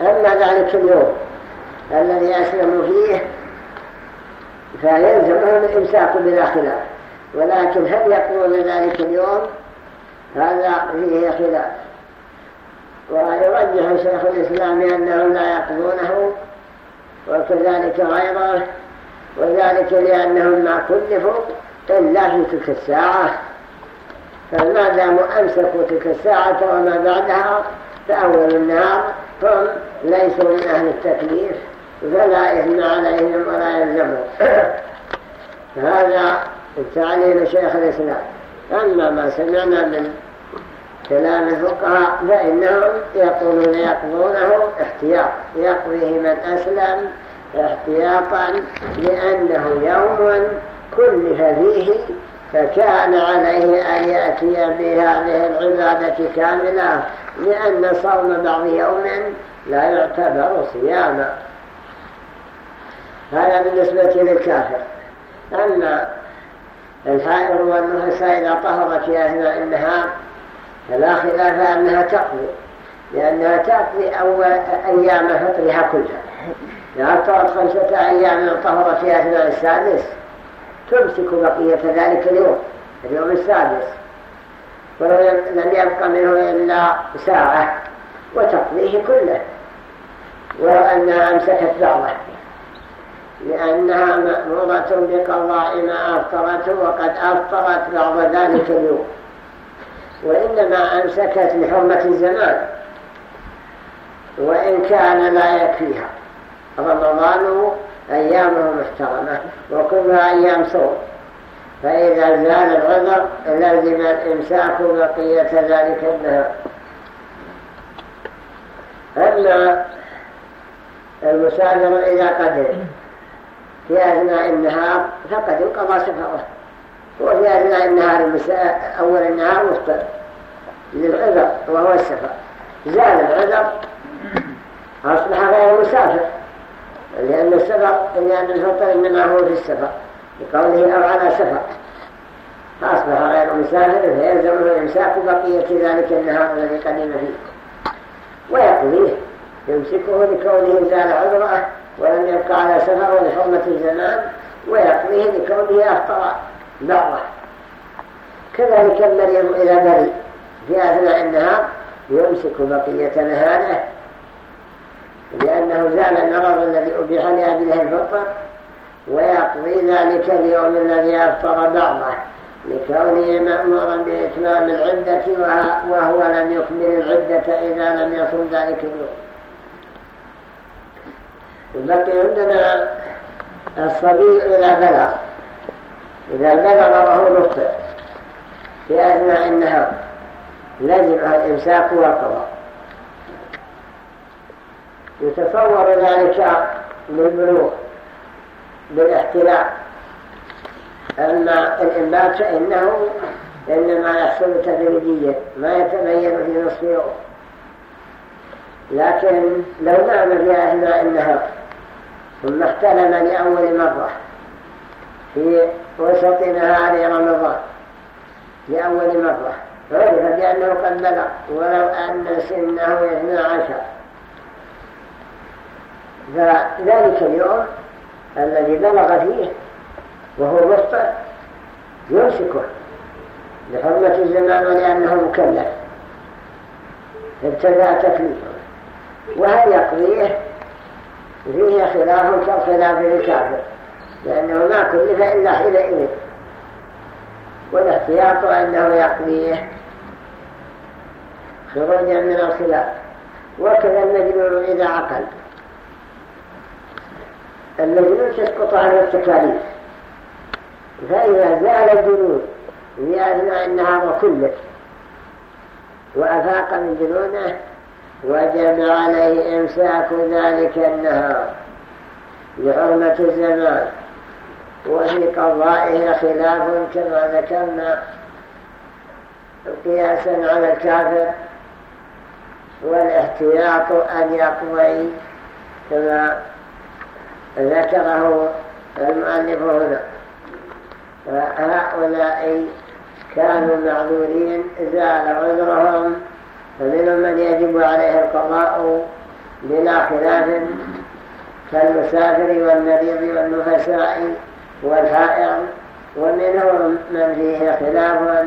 أما ذلك اليوم الذي أسلموا فيه فيلزمهم الإمساك بلا خلاف. ولكن هل يقضون ذلك اليوم؟ هذا فيه خلاف. ويرجح شيخ الإسلام أنهم لا يقضونه وكذلك غيره وذلك لأنهم ما كلفوا إلا في تلك الساعة. فما داموا أمسكوا تلك الساعة وما بعدها؟ فأول النهار هم ليسوا من أهل التكليف فلا إثم عليهم ولا يلزموا هذا التعليم شيخ الإسلام. أما ما سمعنا من كلام الفقهاء فإنهم يقولون يقضونه احتياط. يقضيه من أسلم احتياطا لأنه يوم كلف فيه فكان عليه أن يأتي بهذه العبادة كاملة لأن صوم بعض يوم لا يعتبر صياما. هذا بالنسبة للكافر. أما الحائر والنفساء إذا طهرت في أثناء النهار فلا خلاف أنها تقضي لأنها تقضي أول أيام فطرها كلها. إذا أفطرت خمسة أيام طهرت في أثناء السادس. تمسك بقية ذلك اليوم اليوم السادس. ولم يبقى منه إلا ساعة وتقضيه كله. ولو أنها أمسكت بعضه. لأنها مأمورة بقضاء ما أفطرته وقد أفطرت بعض ذلك اليوم. وإنما أمسكت لحرمة الزمان. وإن كان لا يكفيها. رمضان أيامه محترمة وكلها أيام صوم. فإذا زال العذر لازم الإمساك بقية ذلك النهار. أما المسافر إذا قدر في أثناء النهار فقد انقضى سفره. وفي أثناء النهار أول النهار مفطر للعذر وهو السفر. زال العذر أصبح غير مسافر. لأن السفر لأن الفطر هو في السفر لقوله أو على سفر. أصبح غير مسافر فيلزمه الإمساك بقية ذلك النهار الذي قدم فيه. ويقضيه. يمسكه لكونه زال عذره ولم يبقى على سفر لحرمة الزمان ويقضيه لكونه أخطأ بعضه كذلك المريض إذا بريء في أثناء النهار يمسك بقية نهاره لأنه زال المرض الذي أبيح لأجله الفطر ويقضي ذلك اليوم الذي أفطر بعضه لكونه مأمورا بإتمام العدة وهو لم يكمل العدة إذا لم يصل ذلك اليوم. بقي عندنا الصبي إذا بلغ. إذا بلغ وهو مفطر في أثناء النهار لزم الإمساك والقضاء. يتصور ذلك للبلوغ بالاحتلال أما الإنبات فإنه إنما يحصل تدريجيا ما يتبين في نصف يوم. لكن لو نام في أثناء النهار ثم احتلم لأول مرة في وسط نهار رمضان لأول مرة عرف بأنه قد بلغ ولو أن سنه اثنى عشر. فذلك اليوم الذي بلغ فيه وهو مفطر يمسكه لحرمة الزمان ولأنه مكلف. ابتدأ تكليفه. وهل يقضيه؟ فيه خلاف كالخلاف للكافر لأنه ما كلف إلا حينئذ. والاحتياط أنه يقضيه خروجا من الخلاف. وكذا المجنون إذا عقل. المجنون تسقط عنه التكاليف فإذا زال الجنون بأثناء النهار كله وأفاق من جنونه وجب عليه إمساك ذلك النهار لحرمة الزمان. وفي قضائه خلاف كما ذكرنا قياسا على الكافر والاحتياط أن يقضي كما ذكره المؤلف هنا. فهؤلاء كانوا معذورين زال عذرهم فمنهم من يجب عليه القضاء بلا خلاف كالمسافر والمريض والنفساء والحائر ومنهم من فيه خلاف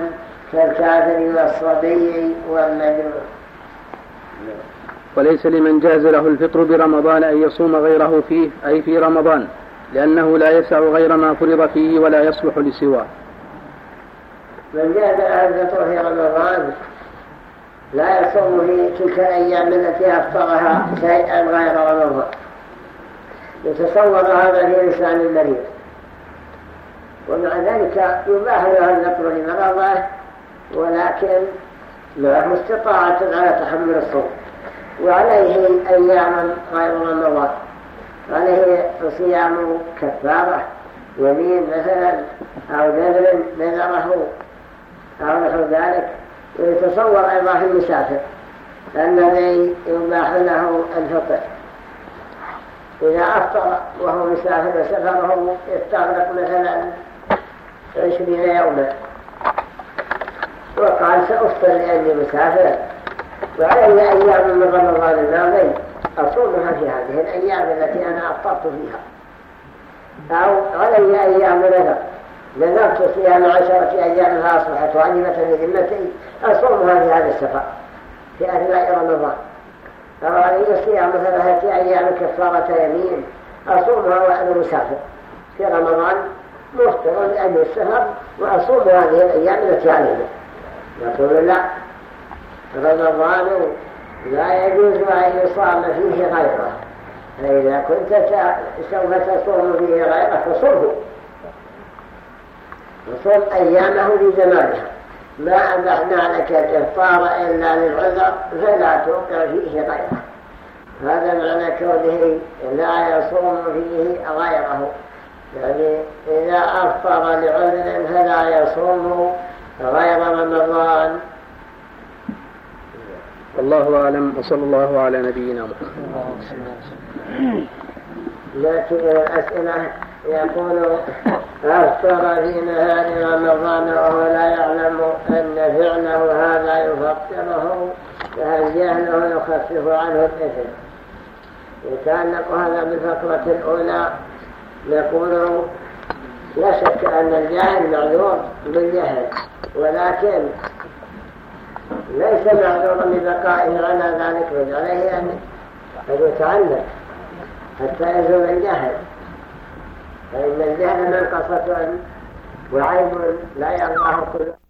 كالكافر والصبي والمجنون وليس لمن جاز له الفطر برمضان أن يصوم غيره فيه أي في رمضان لأنه لا يسع غير ما فرض فيه ولا يصلح لسواه. من جاز له الفطر في رمضان لا يصوم في تلك الأيام التي أفطرها شيئا غير رمضان. يتصور هذا في لسان المريض ومع ذلك يباح له الفطر لمرضه ولكن له استطاعة على تحمل الصوم. وعليه أيام غير رمضان عليه صيام كفارة يمين مثلا أو نذر نذره. أو نحو ذلك. ويتصور أيضا المسافر. الذي يباح له الفطر. إذا أفطر وهو مسافر وسفره يستغرق مثلا عشرين يوما. وقال سأفطر لأني مسافر. وعلي أيام من رمضان الماضي أصومها في هذه الأيام التي أنا أفطرت فيها. أو علي أيام نذر نذرت صيام عشرة أيام فأصبحت واجبة في ذمتي أصومها في هذا السفر. في أثناء رمضان. أو علي صيام ثلاثة أيام كفارة يمين. أصومها وأنا مسافر. في رمضان مفطر لأجل السفر. وأصوم هذه الأيام التي علينا. يقول لا. رمضان لا يجوز أن يصام فيه غيره. فإذا كنت سوف تصوم فيه غيره فصره وصوم أيامه لزمانها ما أبحنا لك الإفطار إلا للعذر فلا توقع فيه غيره. هذا معنى كونه لا يصوم فيه غيره. يعني إذا أفطر لعذر فلا يصوم غير رمضان. والله أعلم وصلى الله على نبينا محمد. الأسئلة يقول أفطر في نهار رمضان وهو لا يعلم أن فعله هذا يفطره فهل جهله يخفف عنه الإثم؟ يتعلق هذا بالفقرة الأولى. يقول لا شك أن الجاهل معذور بالجهل ولكن ليس معذورا ببقائه على ذلك عليه أن يتعلم حتى يزول الجهل. فإن الجهل منقصة وعيب لا يرضاه كل